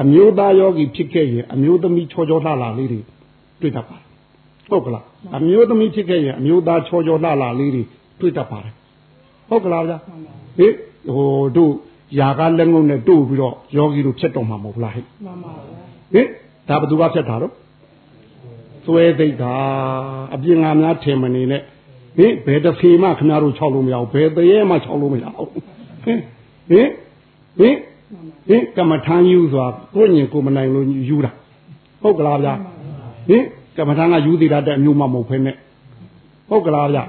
အမျိုးသားယောဂီဖြစ်ခဲ့ရင်အမျိုးသမီးချောချောလှလှလေးတွေတွေ့တတ်ပါတယ် ဟုတ်ကလားအမျိုးသမီးဖြစ်ခဲ့ရင်အမျိုးသားချောချောလှလှလေးတွေတွေ့တတ်ပါတယ်ဟုတ်ကလားဗျာဟင်ဟိုတို့ຢာကလက်ငုံနဲ့တို့ပြီးတော့ယောဂီတို့ဖြစ်တော့မှာမဟုတ်လားဟဲ့မှန်ပါဗျာဟင်ဒါဘသူကဖြစ်တာတော့သွဲသိတာအပြင်ငါများထင်မနေနဲ့ဟင်ဘယ်တစ်ဖေမှခင်ဗျားတို့ခြောက်လို့မရဘူးဘယ်တရေမှခြောက်လို့မရဘူးဟင်ဟင်ဟင်ဟင်ကမ္မထမ်းယူဆိုတာကိုညင်ကိုမနိုင်လို့ယူတာဟုတ်ကလားဗျာဟင် ကမ္မထမ်းကယူသေးတာတဲ့အမျိုးမှမဟုတ်ဖ ೇನೆ ဟုတ်ကလားဗျာ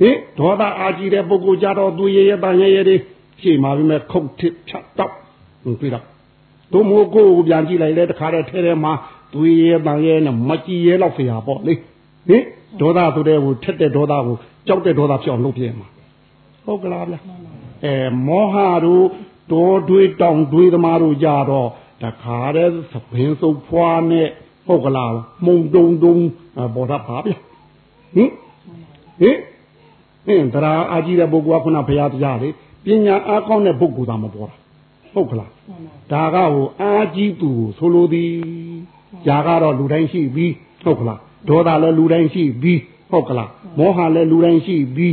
ဟင်ဒေါသအာကြီးတဲ့ပုဂ္ဂိုလ်ကြတော့သူရရတန်ရရတွေရှေ့မှာပြီးမဲ့ခုတ်ထစ်ဖြတ်တော့ပြီးတော့တို့မို့ကိုကိုပြန်ကြည့်လိုက်လဲတခါတည်းထဲထဲမှာသူရရတန်ရနဲ့မကြည်ရဲတော့ဖရာပေါ့လေဟင်ဒေါသဆိုတဲ့ဟိုထက်တဲ့ဒေါသကိုကြောက်တဲ့ဒေါသဖြစ်အောင်လုပ်ပြမှာဟုတ်ကလားဗျာအဲမောဟတို့တောတွေးတောင်တွေးသမားတို့ကြတော့တခါတည်းသပင်းစုပ်ဖွာနဲ့ ဟုတ်ကလားမုံတုံတုံပေါ်တာပါဗျဟင်ဟင်ဟင်တရားအာကြီးတဲ့ပုဂ္ဂိုလ်ကခုနဘုရားတရားလေပညာအားကောင်းတဲ့ပုဂ္ဂိုလ်သာမပေါ်တာဟုတ်ကလားဒါကဟိုအာကြီးသူကိုဆိုလိုသည်ຢာကတော့လူတိုင်းရှိပြီဟုတ်ကလားဒေါသလည်းလူတိုင်းရှိပြီဟုတ်ကလားမောဟလည်းလူတိုင်းရှိပြီ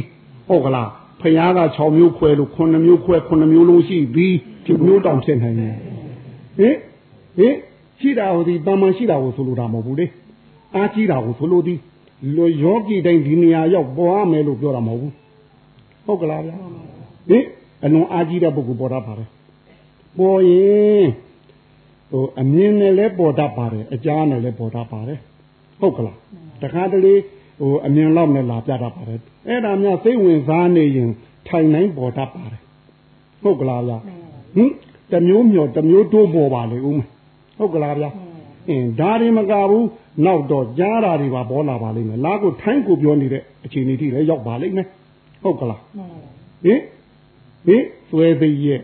ဟုတ်ကလားဖယားက6မျိုးခွဲလို့9မျိုးခွဲ9မျိုးလုံးရှိပြီဒီမျိုးတောင်ဖြစ်နိုင်တယ်ဟင်ဟင် ရှိတာဟိုဒီတမန်ရှိတာကိုဆိုလိုတာမဟုတ်ဘူးလေအားကြီးတာကိုဆိုလိုသည်လူယောဂီတိုင်းဒီနေရာရောက်ပေါ်ရမယ်လို့ပြောတာမဟုတ်ဘူးဟုတ်ကလားဗျာဟင်အလွန်အားကြီးတဲ့ပုဂ္ဂိုလ်ပေါ်တတ်ပါတယ်ပေါ်ရင်ဟိုအမြင်နဲ့လည်းပေါ်တတ်ပါတယ်အကြားနဲ့လည်းပေါ်တတ်ပါတယ်ဟုတ်ကလားတခါတလေဟိုအမြင်လောက်နဲ့လာပြတတ်ပါတယ်အဲ့ဒါများစိတ်ဝင်စားနေရင်ထိုင်နိုင်ပေါ်တတ်ပါတယ်ဟဟုတ်ကလားဗျာဟင်တမျိုးမျောတမျိုးတိုးပေါ်ပါလေဦးမ ဟုတ်ကလားဗျာအင်းဒါတွေမကဘူးနောက်တော့ကြားတာတွေပါပေါ်လာပါလိမ့်မယ်လားကိုထိုင်းကိုပြောနေတဲ့အခြေအနေထိလည်းရောက်ပါလိမ့်မယ်ဟုတ်ကလားဟင်ဟင်သွဲသိရဲ့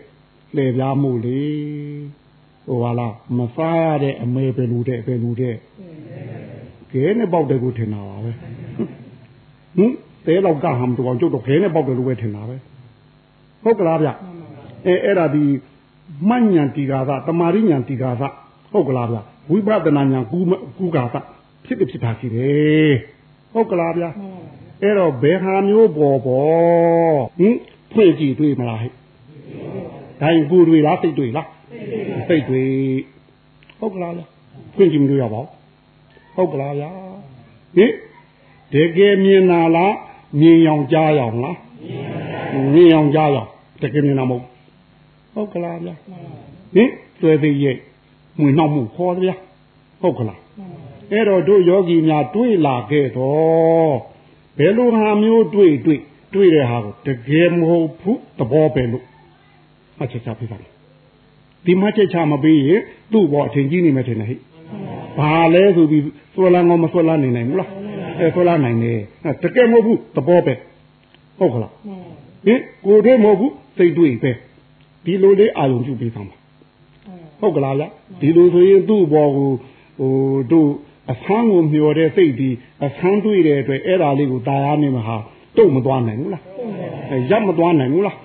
လေပြားမှုလေဟိုဟာလားမစားရတဲ့အမေပဲလူတဲ့ပဲလူတဲ့ကဲနဲ့ပေါက်တဲ့ကိုထင်တာပါပဲဟင်တဲလောက်ကဟမ်တော့ကျုပ်တော့ခဲနဲ့ပေါက်တယ်လို့ပဲထင်တာပဲဟုတ်ကလားဗျအဲအဲ့ဒါဒီမဉ္ဉဏ်တီကာသတမာရိဉဏ်တီကာသ ဟုတ်ကလားဗျဝိပဿနာဉာဏ်ကူကူကာသဖြစ်ဖြစ်ဖြစ်တာရှိတယ်ဟုတ်ကလားဗျအဲ့တော့ဘယ်ဟာမျိုးပေါ်ပေါ်ဟင်ဖွင့်ကြည့်တွေ့မလားဟဲ့တိုင်းကိုတွေ့လားစိတ်တွေ့လားစိတ်တွေ့ဟုတ်ကလားဗျဖွင့်ကြည့်မလို့ရပါဘူးဟုတ်ကလားဗျဟင်တကယ်မြင်လာလားမြင်ရောင်ကြားရောင်လားမြင်ရောင်ကြားရောင်တကယ်မြင်တာမဟုတ်ဟုတ်ကလားဗျဟင်သွဲသေးရဲ့ ငွေနှောက်မှုခေါ်တယ်ဗျဟုတ်ကလားအဲ့တော့တို့ယောဂီများတွေးလာခဲ့တော့ဘယ်လိုဟာမျိုးတွေးတွေးတွေးတဲ့ဟာကိုတကယ်မဟုတ်ဘူးသဘောပဲလို့မှတ်ချက်ချပေးပါမယ်ဒီမှတ်ချက်ချမပေးရင်သူ့ဘောအထင်ကြီးနေမှထင်တယ်ဟဲ့ဘာလဲဆိုပြီးဆွဲလန်းကောမဆွဲလန်းနေနိုင်ဘူးလားအဲဆွဲလန်းနိုင်တယ်တကယ်မဟုတ်ဘူးသဘောပဲဟုတ်ကလားဟင်ကိုယ်တွေမဟုတ်ဘူးစိတ်တွေပဲဒီလိုလေးအာရုံပြုပေးသမှာ ဟုတ်ကလားဗျဒီလိုဆိုရင်သူ့ဘောကိုဟိုတို့အဆန်းကိုမျောတဲ့စိတ်ဒီအဆန်းတွေ့တဲ့အတွက်အဲ့ဒါလေးကိုတာယာနေမှာဟာတုံမသွားနိုင်ဘူးလားရမသွားနိုင်ဘူးလား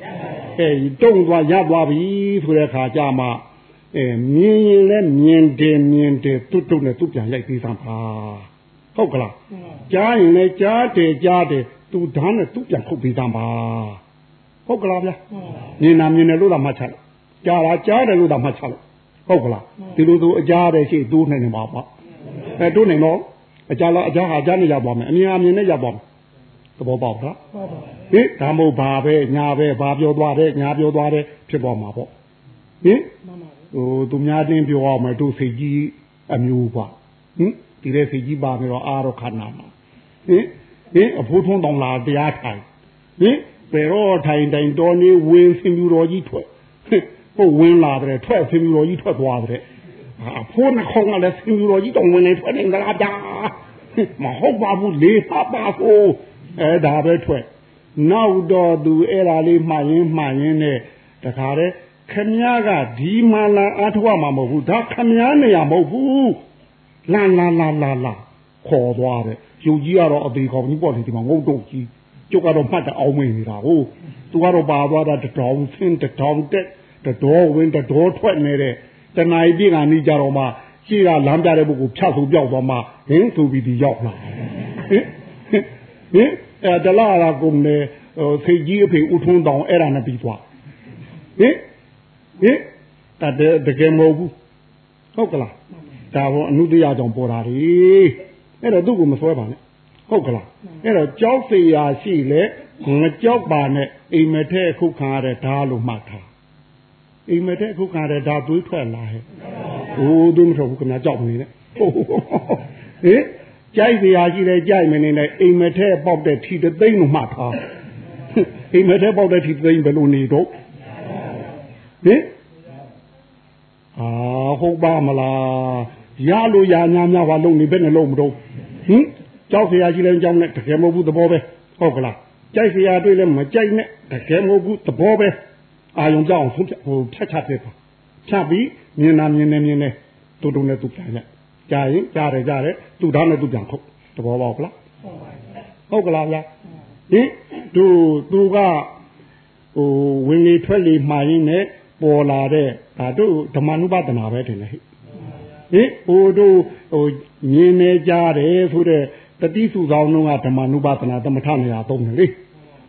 အဲတုံသွားရသွားပြီဆိုတဲ့အခါကျမှအဲမြင်ရင်လည်းမြင်တယ်မြင်တယ်တွတ်တုံနဲ့သူ့ပြန်လိုက်သေးသမ်းပါဟုတ်ကလားကြားရင်လည်းကြားတယ်ကြားတယ်သူဓာတ်နဲ့သူ့ပြန်ခုတ်ပေးသမ်းပါဟုတ်ကလားဗျမြင်တာမြင်တယ်လို့သာမှတ်ချက်လိုက်ကြားတာကြားတယ်လို့သာမှတ်ချက်လိုက် ဟုတ်ကလားဒီလိုဆိုအကြားတယ်ရှိတိုးနိုင်နေပါပေါ့အဲတိုးနိုင်တော့အကြားလားအကြားဟာအကြားနဲ့ရောက်ပါမယ်အမြင်အမြင်နဲ့ရောက်ပါမယ်သဘောပေါက်လားဟင်ဒါမို့ဘာပဲညာပဲဘာပြောသွားတယ်ညာပြောသွားတယ်ဖြစ်ပေါ်မှာပေါ့ဟင်ဟိုသူများတင်းပြောအောင်မယ်တို့စိတ်ကြီးအမျိုးပါဟင်ဒီတဲ့စိတ်ကြီးပါနေတော့အာရောခဏမှာဟင်ဟင်အဖိုးထုံးတောင်လာတရားထိုင်ဟင်ဘယ်တော့ထိုင်တိုင်တော်နေဝင်စင်ပြူတော်ကြီးထွက်ဟု တ်ဝင်လာတယ်ထွက်စင်ပြူတော်ကြီးထွက်သွားတယ်အဖိုးနှခေါင်းကလည်းစင်ပြူတော်ကြီးတောင်ဝင်နေထွက်နေကြလားဗျာမဟုတ်ပါဘူးလေပါပါကိုအဲ့ဒါပဲထွက်နောက်တော့သူအဲ့ဒါလေးမှတ်ရင်မှတ်ရင်နဲ့တခါတည်းခမည်းကဒီမှလာအထောက်မှာမဟုတ်ဘူးဒါခမည်းနေရမဟုတ်ဘူးလာလာလာလာလာခေါ်သွားတယ်ယူကြီးကတော့အသေးကောင်ကြီးပေါ့လေဒီမှာငုတ်တုတ်ကြီးကျုပ်ကတော့မှတ်တဲ့အောင်မင်းနေတာဟုတ်သူကတော့ပါသွားတာတတောင်ဆင်းတတောင်တက် တတော်ဝင်တတော်ထွက်နေတဲ့တဏှာပြည့်ကဏီကြတော့မှရှိကလမ်းပြတဲ့ပုဂ္ဂိုလ်ဖြတ်ဆိုပြောက်သွားမှဟင်းဆိုပြီးဒီရောက်လာဟင်အဲတလာလာကုန်လေဖေကြီးအဖေဥထုံးတောင်အဲ့ဒါနဲ့ပြီးသွားဟင်ဟင်တတတကယ်မဟုတ်ဘူးဟုတ်ကလားဒါဘောအနုတ္တရာကြောင့်ပေါ်တာလေအဲ့တော့သူ့ကိုမဆွဲပါနဲ့ဟုတ်ကလားအဲ့တော့ကြောက်စရာရှိလေငကြောက်ပါနဲ့အိမ်မထဲခုခံရတဲ့ဓာလို့မှတ်ထား အိမ်မက်တဲ့အခုခါတဲ့ဒါသွေးထွက်လာဟဲ့။အိုးသွေးမထွက်ဘူးခင်ဗျာကြောက်နေနဲ့။ဟေးကြိုက်စရာရှိတယ်ကြိုက်မနေနဲ့အိမ်မက်ထဲပေါက်တဲ့ထီတသိမ့်မှထား။အိမ်မက်ထဲပေါက်တဲ့ထီတသိမ့်ဘယ်လိုနေတော့။ဟေးအာဟုတ်ပါမလား။ရလို့ရညာများပါလုံးနေဘယ်နဲ့လုံးမတော့။ဟင်ကြောက်စရာရှိတယ်ကြောက်နဲ့တကယ်မဟုတ်ဘူးသဘောပဲ။ဟုတ်ကလား။ကြိုက်စရာတွေ့လဲမကြိုက်နဲ့တကယ်မဟုတ်ဘူးသဘောပဲ။ အာယုံကြောက်အောင်ဆုံးဖြတ်ဟိုဖြတ်ချပြပါဖြတ်ပြီးမြင်နာမြင်နေမြင်နေတူတူနဲ့သူပြန်ရကြားရင်ကြားတယ်ကြားတယ်သူသားနဲ့သူပြန်ခုတ်သဘောပေါက်လားဟုတ်ကလားဗျာဟင်သူသူကဟိုဝင်လေထွက်လေမှာရင်းနဲ့ပေါ်လာတဲ့ဒါတို့ဓမ္မနုပဒနာပဲတင်လေဟိဟင်ဟိုတို့ဟိုမြင်နေကြတယ်ဆိုတဲ့တတိစုဆောင်လုံးကဓမ္မနုပဒနာသမထနေရာသုံးတယ်လေ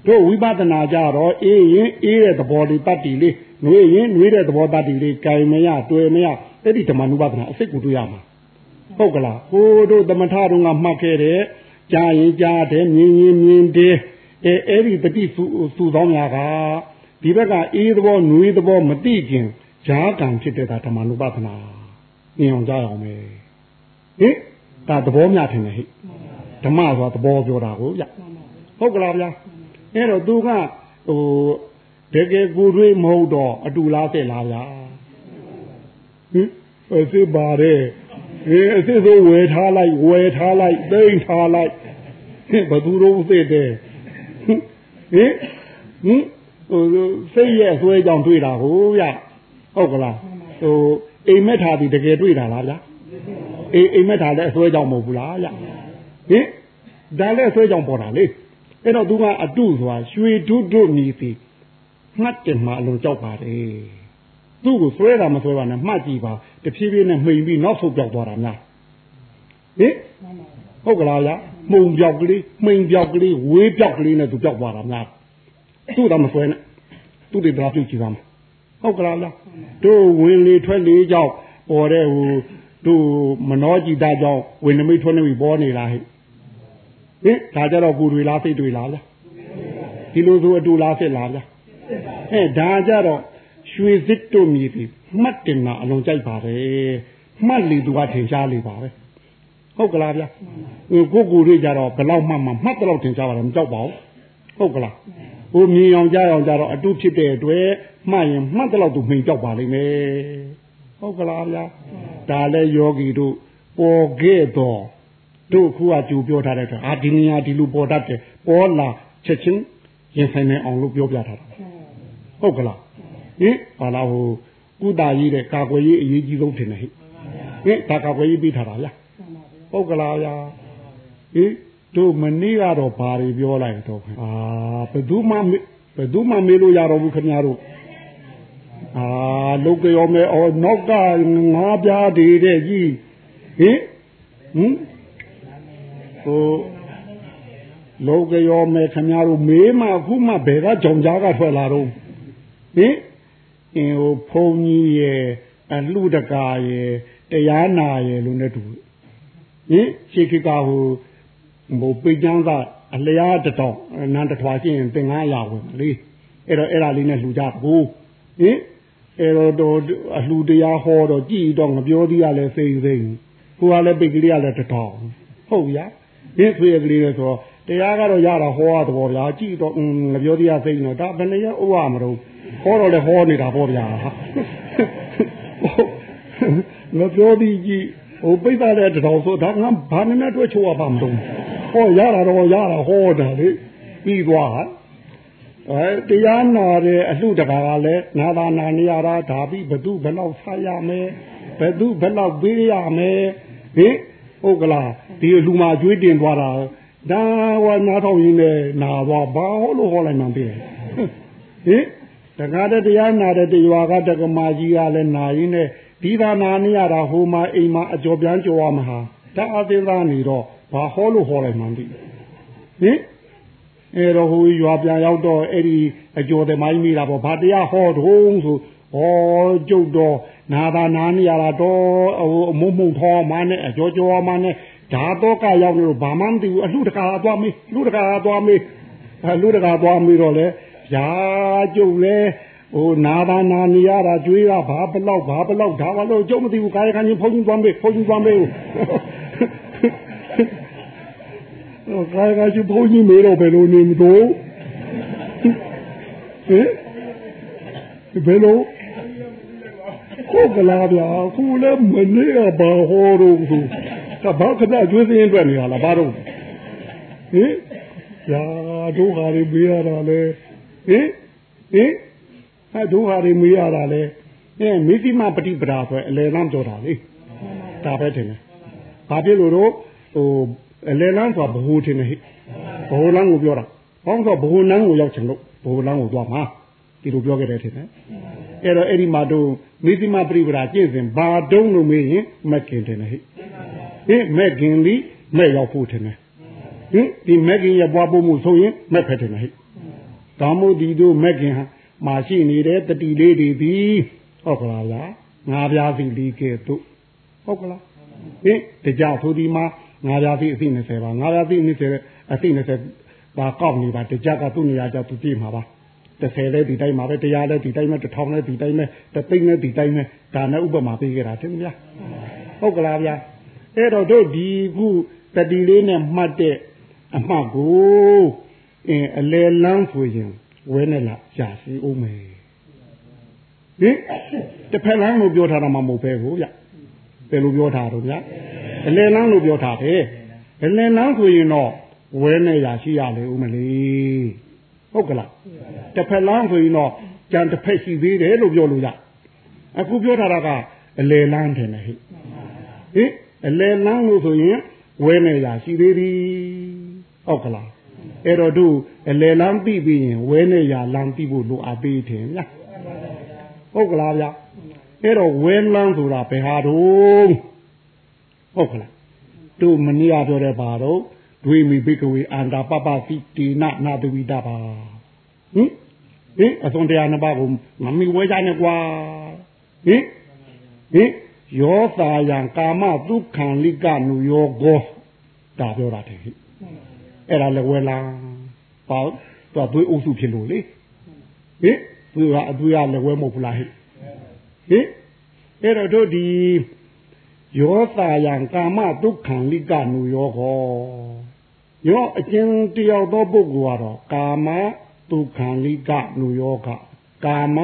တို့ဝိပဿနာကြတော့အေးရင်အေးတဲ့သဘောလေးတတ်တီလေးနှွေးရင်နှွေးတဲ့သဘောတတ်တီလေးကြိုင်မရတွေ့မရအဲ့ဒီဓမ္မနုပဒနာအစိတ်ကိုတွေ့ရမှာဟုတ်ကလားဟိုတို့သမထတုန်းကမှတ်ခဲ့တဲ့ကြားရင်ကြားတယ်မြင်ရင်မြင်တယ်အဲအဲ့ဒီတတိစုစုဆောင်ရာကဒီဘက်ကအေးသဘောနှွေးသဘောမသိခင်ဈာကံဖြစ်တဲ့ဓမ္မနုပဒနာမြင်အောင်ကြားအောင်ပဲဟင်ဒါသဘောများထင်တယ်ဟိဓမ္မဆိုတာသဘောပြောတာကိုဗျဟုတ်ကလားဗျာ အဲ့တော့သူကဟိုတကယ်ကိုတွေးမဟုတ်တော့အတူလားဆက်လားဗျာဟင်အစ်စ်ပါတယ်အေးအစ်စ်ဆိုဝယ်ထားလိုက်ဝယ်ထားလိုက်သိမ့်ထားလိုက်ဟင်ဘသူတို့သိတဲ့ဟင်ဟင်ဟင်ဟိုစိတ်ရဲ့အစွဲကြောင့်တွေ့တာဟိုဗျဟုတ်ကလားဟိုအိမ်မက်ထားပြီးတကယ်တွေ့တာလားဗျအေးအိမ်မက်ထားလည်းအစွဲကြောင့်မဟုတ်ဘူးလားဗျဟင်ဒါလည်းအစွဲကြောင့်ပေါ်တာလေ အဲ့တော့သူကအတုဆိုတာရွှေဒုဒုမြည်စီမှတ်တယ်မှအလုံးကြောက်ပါတယ်သူ့ကိုဆွဲတာမဆွဲပါနဲ့မှတ်ကြည့်ပါတဖြည်းဖြည်းနဲ့မှိန်ပြီးနောက်ဆုတ်ပြောက်သွားတာများဟင်ဟုတ်ကလားဗျမှုံပြောက်ကလေးမှိန်ပြောက်ကလေးဝေးပြောက်ကလေးနဲ့သူပြောက်သွားတာများသူ့တော့မဆွဲနဲ့သူ့တွေဒါပြုတ်ကြည့်ပါမဟုတ်ကလားလားတို့ဝင်လေထွက်လေကြောင့်ပေါ်တဲ့ဟိုတို့မနောကြည်သားကြောင့်ဝင်နမိတ်ထွက်နေပြီပေါ်နေတာဟဲ့ ဟင်ဒါကြတော့ကိုတွေလားစိတ်တွေလားဗျဒီလိုဆိုအတူလားဖြစ်လားဗျအဲဒါကြတော့ရွှေစစ်တို့မြည်ပြီးမှတ်တင်တာအလုံးကြိုက်ပါတယ်မှတ်လေသူကထင်ရှားလေပါပဲဟုတ်ကလားဗျဟိုကိုကိုတွေကြတော့ဘယ်လောက်မှမှမှတ်တော့ထင်ရှားပါတယ်မကြောက်ပါဘူးဟုတ်ကလားဟိုမြင်အောင်ကြားအောင်ကြတော့အတုဖြစ်တဲ့အတွက်မှတ်ရင်မှတ်တော့သူမှင်ကြောက်ပါလိမ့်မယ်ဟုတ်ကလားဗျဒါလည်းယောဂီတို့ပေါ်ခဲ့တော့ တို့ခုကကြူပြောထားတဲ့အတွက်အာဒီနေရာဒီလိုပေါ်တတ်တယ်ပေါ်လာချက်ချင်းရင်ဆိုင်နေအောင်လို့ပြောပြထားတာဟုတ်ကလားဟင်ဟာလာဟိုကုတာကြီးတဲ့ကာကွယ်ရေးအရေးကြီးဆုံးထင်တယ်ဟိဟင်ဒါကာကွယ်ရေးပြီးထားတာဗျဟုတ်ကလားဗျာဟင်တို့မနေ့ကတော့ဘာတွေပြောလိုက်တော့အာဘယ်သူမှဘယ်သူမှမေးလို့ရတော့ဘူးခင်ဗျားတို့အာလုတ်ကြောမဲအော်နောက်ကငါးပြားတွေတဲ့ကြီးဟင်ဟင် ဟိုလောကရောမဲခင်ဗျားတို့မေးမှအခုမှဘယ်ကကြောင်ကြားကထွက်လာတော့ဟင်အင်းဟိုဖုန်ကြီးရဲ့အလှတကာရဲ့တရားနာရဲ့လို့နဲ့တူဟင်ရှေခိကဟိုဟိုပိတ်ချမ်းကအလျားတတော်နန်းတထွာရှိရင်သင်္ကားရဝင်လေအဲ့တော့အဲ့ဒါလေးနဲ့လှူကြကိုဟင်အဲ့တော့အလှတရားဟောတော့ကြည်တော့ငပြောသေးရလဲစိတ်စိတ်ကိုကလည်းပိတ်ကလေးကလည်းတတော်ဟုတ်ဗျာ ဒီဆွေကလေးလဲဆိုတော့တရားကတော့ရတာဟောရတော့ဗျာကြည်တော့ငပြောသေးရစိတ်တော့ဒါဘယ်နဲ့ရဥဝမတော့ဟောတော့လည်းဟောနေတာပေါ့ဗျာငပြောသေးကြည့်ဟိုပိတ်သားတဲ့တတော်ဆိုဒါငါဘာနဲ့နဲ့တွေ့ချိုးရပါမလို့ဟောရတာတော့ရတာဟောတာလေပြီးသွားအဲတရားနာတဲ့အလှတကာကလည်းနာသာနာနေရတာဒါပြီးဘသူဘယ်လောက်ဆက်ရမယ်ဘသူဘယ်လောက်ပေးရမယ်ဟင် ဟုတ်ကလားဒီလူမာကျွေးတင်သွားတာဒါဝနာထောင်ရင်းနဲ့နာသွားဘာဟောလို့ဟောလိုက်မှပြည့်ဟင်တခါတည်းတရားနာတဲ့တရွာကတက္ကမကြီးကလည်းနာရင်းနဲ့ဒီသာနာနေရတာဟိုမှာအိမ်မှာအကျော်ပြန်ကြော်ရမှာဟာဒါအသေးသားနေတော့ဘာဟောလို့ဟောလိုက်မှန်းသိဟင်အဲတော့ဟိုရွာပြန်ရောက်တော့အဲ့ဒီအကျော်သမိုင်းမိတာပေါ့ဘာတရားဟောတုံးဆိုဟောကျုပ်တော့ နာသာနာနေရတာတော့ဟိုအမုံမုံထောမှနဲ့အကျော်ကျော်မှနဲ့ဓာတော့ကရောက်နေတော့ဘာမှမသိဘူးအလှတကာသွားမေးလှတကာသွားမေးအလှတကာသွားမေးတော့လေဗျာကျုပ်လဲဟိုနာသာနာနေရတာကြွေးတာဘာဘလောက်ဘာဘလောက်ဒါဘာလို့ကျုပ်မသိဘူးကာယကံချင်းဖုန်းကြီးသွားမေးဖုန်းကြီးသွားမေးဟိုကာယကံချင်းဖုန်းကြီးမေးတော့ဘယ်လိုနေမလို့ဟင်ဘယ်လို ဟုတ်ကလားဗျာခုလည်းမနေ့ကဘာဟောတော့ဆိုကဘာခဏကျွေးစင်းအတွက်နေရလားဘာတော့ဟင်ရာတို့ဟာတွေမေးရတာလေဟင်ဟင်အဲတို့ဟာတွေမေးရတာလေအဲမိတိမပฏิပဒါဆိုအလယ်လမ်းတော်တာလေဒါပဲတင်တယ်ဘာဖြစ်လို့တော့ဟိုအလယ်လမ်းဆိုတာဘ ഹു တင်တယ်ဟိဘ ഹു လမ်းကိုပြောတာဟောဆိုဘ ഹു လမ်းကိုရောက်ချင်လို့ဘ ഹു လမ်းကိုသွားမှာဒီလိုပြောခဲ့တယ်ထင်တယ် အဲ့တော့အဲ့ဒီမှာတို့မိသိမပฏิပဒါကျင့်စဉ်ဘာတုံးလို့မေးရင်မက်ကင်တယ်ဟိဟင်မက်ကင်ဒီမဲ့ရောက်ဖို့ထင်တယ်ဟင်ဒီမက်ကင်ရပွားဖို့မှုဆိုရင်မက်ဖက်တယ်ဟိဒါမို့ဒီတို့မက်ကင်ဟာမရှိနေတဲ့တတိလေးတွေပြီးဟုတ်ကလားလားငါးပြားစီလီကဲ့သို့ဟုတ်ကလားဟင်တကြဆိုဒီမှာငါးပြားစီအစီ20ပါငါးပြားစီ20အစီ20ပါကောက်နေပါတကြကသူ့နေရာကြသူကြည့်မှာပါ 30လဲဒီတိုင်းမှာပဲတရားလဲဒီတိုင်းပဲ1000လဲဒီတိုင်းပဲတသိန်းလဲဒီတိုင်းပဲဒါနဲ့ဥပမာပေးခဲ့တာတင်ဗျာဟုတ်ကလားဗျာအဲ့တော့တို့ဒီခုတတိလေးနဲ့မှတ်တဲ့အမှတ်ကိုအင်းအလေလန်းဆိုရင်ဝဲနဲ့လာရှာစီအောင်မယ်ဟင်တစ်ဖက်လမ်းလို့ပြောထားတာမှမဟုတ်ပဲကိုဗျဘယ်လိုပြောထားတော့ဗျအလယ်လမ်းလို့ပြောထားတယ်အလယ်လမ်းဆိုရင်တော့ဝဲနဲ့ရာရှိရလေဦးမလေး ဟုတ်ကလားတစ်ဖက်လမ်းဆိုရင်တော့ကြံတစ်ဖက်ရှိသေးတယ်လို့ပြောလို့ရအခုပြောထားတာကအလယ်လမ်းတယ်ဟဲ့ဟင်အလယ်လမ်းလို့ဆိုရင်ဝဲနဲ့ရာရှိသေးသည်ဟုတ်ကလားအဲ့တော့တို့အလယ်လမ်းပြီးပြီးရင်ဝဲနဲ့ရာလမ်းပြီးဖို့လိုအပ်သေးတယ်ဗျာဟုတ်ကလားဗျာအဲ့တော့ဝဲလမ်းဆိုတာဘယ်ဟာတော့ဟုတ်ကလားတို့မနေ့ကပြောတဲ့ဘာတော့ ဒွေမီဘိကဝေအန္တာပပတိတိနနာတဝိတပါဟင်ဟင်အစွန်တရားနှစ်ပါးကိုမမီဝဲကြနဲ့ကွာဟင်ဟင်ယောသာယံကာမဒုက္ခံလိကနုယောကောဒါပြောတာတဲ့ဟိအဲ့ဒါလည်းဝဲလာပေါ့တော့သွေးအုပ်စုဖြစ်လို့လေဟင်သူကအသွေးကလည်းဝဲမဟုတ်ဘူးလားဟိဟင်အဲ့တော့တို့ဒီယောသာယံကာမဒုက္ခံလိကနုယောကော ယောအကျဉ်တယောက်သောပုဂ္ဂိုလ်ကတော့ကာမဒုက္ခံလိကနုယောကကာမ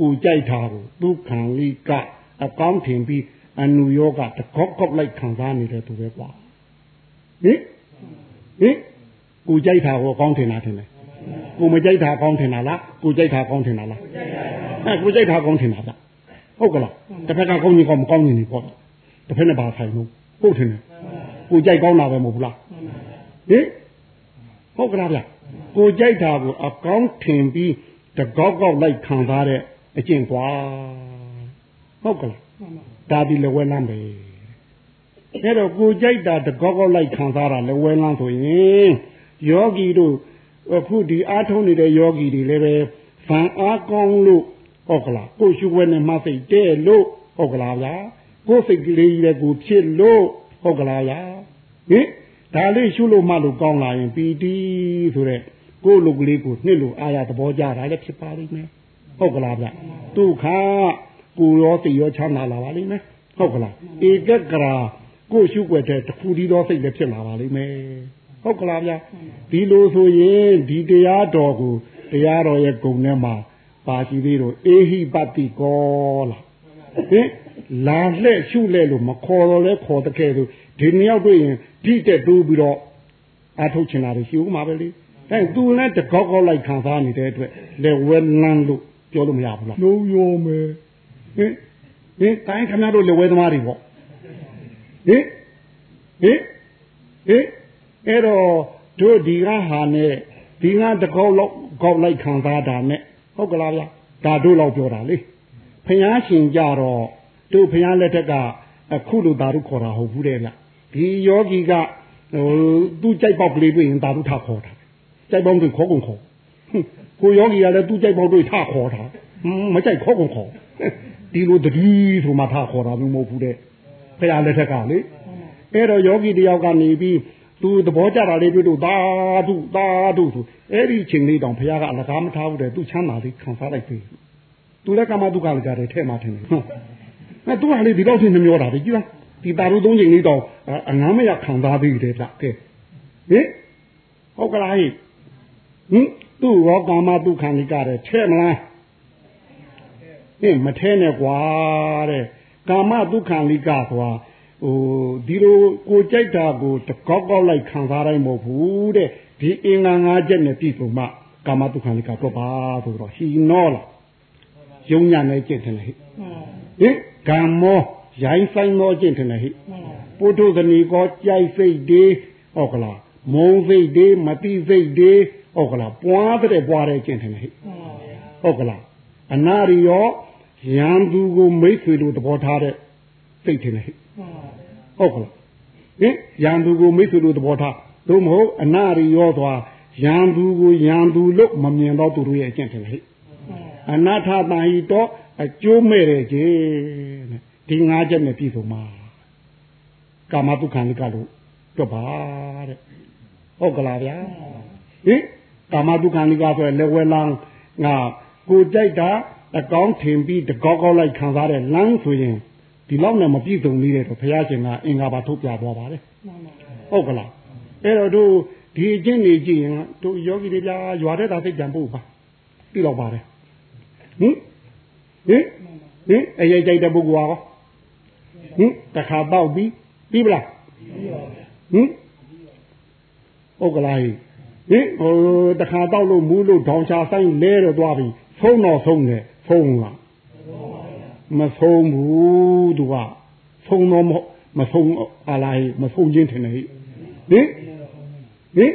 ကိုကြိုက်တာကိုဒုက္ခံလိကအကောင်းထင်ပြီးအနုယောကတကောက်ကောက်လိုက်ခံစားနေတဲ့သူပဲကွာဟင်ဟင်ကိုကြိုက်တာကိုကောင်းထင်တာထင်တယ်ကိုမကြိုက်တာကောင်းထင်တာလားကိုကြိုက်တာကောင်းထင်တာလားအဲကိုကြိုက်တာကောင်းထင်တာဗျဟုတ်ကလားတစ်ဖက်ကကောင်းရင်ကောင်းမကောင်းရင်ဒီပေါ့တစ်ဖက်နဲ့ပါဆိုင်လို့ဟုတ်ထင်တယ်ကိုကြိုက်ကောင်းတာပဲမဟုတ်ဘူးလား ဟင်ဟုတ်ကလားဗျကိုကြိုက်တာကိုအကောင်းထင်ပြီးတကောက်ကောက်လိုက်ခံစားတဲ့အကျင့်ကွာဟုတ်ကလားဒါဒီလဝဲလမ်းပဲအဲ့တော့ကိုကြိုက်တာတကောက်ကောက်လိုက်ခံစားတာလဝဲလမ်းဆိုရင်ယောဂီတို့အခုဒီအားထုတ်နေတဲ့ယောဂီတွေလည်းပဲဗန်အားကောင်းလို့ဟုတ်ကလားကိုရှုွယ်နဲ့မှစိတ်တဲ့လို့ဟုတ်ကလားဗျာကိုစိတ်ကလေးလည်းကိုဖြစ်လို့ဟုတ်ကလားဗျာဟင် ဒါလေးရှုလို့မှလို့ကောင်းလာရင်ပီတိဆိုတဲ့ကိုလူကလေးကိုနှစ်လို့အာရသဘောကြတာလည်းဖြစ်ပါလိမ့်မယ်ဟုတ်ကလားဗျဒုက္ခကိုရောသိရောချမ်းသာလာပါလိမ့်မယ်ဟုတ်ကလားဧကဂရာကိုရှုွယ်တဲ့တခုဒီတော့စိတ်လည်းဖြစ်လာပါလိမ့်မယ်ဟုတ်ကလားဗျဒီလိုဆိုရင်ဒီတရားတော်ကိုတရားတော်ရဲ့ဂုဏ်ထဲမှာပါရှိသေးတော့အေဟိပတိကောလားဟင်လာလှဲ့ရှုလှဲ့လို့မခေါ်တော့လဲခေါ်တဲ့ကဲဆို ဒီနှစ်ယောက်တွေ့ရင်ဒီတက်တိုးပြီးတော့အထုတ်ချင်တာရှိဦးမှာပဲလေအဲသူလည်းတကောက်ကောက်လိုက်ခံစားနေတဲ့အတွက်လေဝဲလန်းလို့ပြောလို့မရဘူးလားလုံးရောမယ်ဟင်ဟင်တိုင်းခင်ဗျားတို့လေဝဲသမားတွေပေါ့ဟင်ဟင်ဟင်အဲ့တော့တို့ဒီကဟာနဲ့ဒီကတကောက်လောက်ကောက်လိုက်ခံစားတာနဲ့ဟုတ်ကလားဗျာဒါတို့လောက်ပြောတာလေဖျားရှင်ကြတော့တို့ဖျားလက်ထက်ကအခုလိုသာတို့ခေါ်တာဟုတ်ဘူးတဲ့ဗျ ဒီယောဂီကဟိုသူ့ကြိုက်ပေါက်ကလေးတွေ့ရင်သာတို့ထခေါ်တာကြိုက်ပေါက်တွေခေါ်ကုန်ခေါ်ကိုယောဂီကလည်းသူ့ကြိုက်ပေါက်တွေထခေါ်တာမကြိုက်ခေါ်ကုန်ခေါ်ဒီလိုတတိဆိုမှထခေါ်တာမျိုးမဟုတ်ဘူးတဲ့ဖျားလက်ထက်ကလေအဲ့တော့ယောဂီတယောက်ကနေပြီးသူသဘောကျတာလေးတွေ့လို့သာဓုသာဓုဆိုအဲ့ဒီချိန်လေးတောင်ဘုရားကအလကားမထားဘူးတဲ့သူချမ်းသာလေးခံစားလိုက်ပြီသူလည်းကမ္မဒုက္ခလည်းကြတယ်ထဲမှာထင်တယ်ဟုတ်အဲသူကလေဒီတော့ထင်နှမျောတာလေကြည့်လား ဒီတာရုသုံးချိန်လေးတောင်အငမ်းမရခံစားပြီးတယ်ဗျကဲဟင်ဟုတ်ကလားဟင်သူ့ရောကာမဒုက္ခနိကတဲ့ထဲမလားဟင်မထဲနဲ့ကွာတဲ့ကာမဒုက္ခနိကဆိုတာဟိုဒီလိုကိုကြိုက်တာကိုတကောက်ကောက်လိုက်ခံစားတိုင်းမဟုတ်ဘူးတဲ့ဒီအင်္ဂါ၅ချက်နဲ့ပြည့်စုံမှကာမတုခံလိကတော့ပါဆိုတော့ဟီနောလားယုံညာနဲ့ကျင့်တယ်ဟိဟင်ကံမော ရိုင်းဆိုင်သောကျင့်တယ်ဟိပုထုဇဏီကောကြိုက်စိတ်တွေဟုတ်ကလားမုံစိတ်တွေမတိစိတ်တွေဟုတ်ကလားပွားတဲ့ပွားတဲ့ကျင့်တယ်ဟိဟုတ်ကလားအနာရီရောရန်သူကိုမိတ်ဆွေတို့သဘောထားတဲ့စိတ်တယ်ဟိဟုတ်ကလားဟင်ရန်သူကိုမိတ်ဆွေတို့သဘောထားသို့မဟုတ်အနာရီရောသွားရန်သူကိုရန်သူလို့မမြင်တော့သူတို့ရဲ့အကျင့်တယ်ဟဲ့အနာထတန်ဟီတော့အကျိုးမဲ့တယ်ကြီးတဲ့ ဒီငါးချက်နဲ့ပြည့်စုံပါကာမတုခံလိကလို့ပြောပါတဲ့ဟုတ်ကလားဗျာဟင်ကာမတုခံလိကဆိုလက်ဝဲလန်းငါကိုကြိုက်တာအကောင်းထင်ပြီးတကောက်ကောက်လိုက်ခံစားတဲ့လမ်းဆိုရင်ဒီလောက်နဲ့မပြည့်စုံသေးတဲ့တော့ဘုရားရှင်ကအင်္ဂါပါထုတ်ပြသွားပါတယ်ဟုတ်ကလားအဲ့တော့တို့ဒီအကျင့်နေကြည့်ရင်တို့ယောဂီတွေပြရွာတဲ့တာစိတ်ကြံဖို့ပါပြီးတော့ပါတယ်ဟင်ဟင်ဟင်အရေးကြိုက်တဲ့ပုဂ္ဂိုလ်ရော ဟင်တခါတော့ပြီးပြီးပလားဟင်ဟုတ်ကလားဟင်ဟိုတခါတော့လို့မူးလို့ဒေါင်ချဆိုင်လဲတော့သွားပြီဆုံးတော့ဆုံးတယ်ဆုံးလားမဆုံးဘူးသူကဆုံးတော့မဆုံးအလားမဆုံးချင်းထင်တယ်ဟင်ဟင်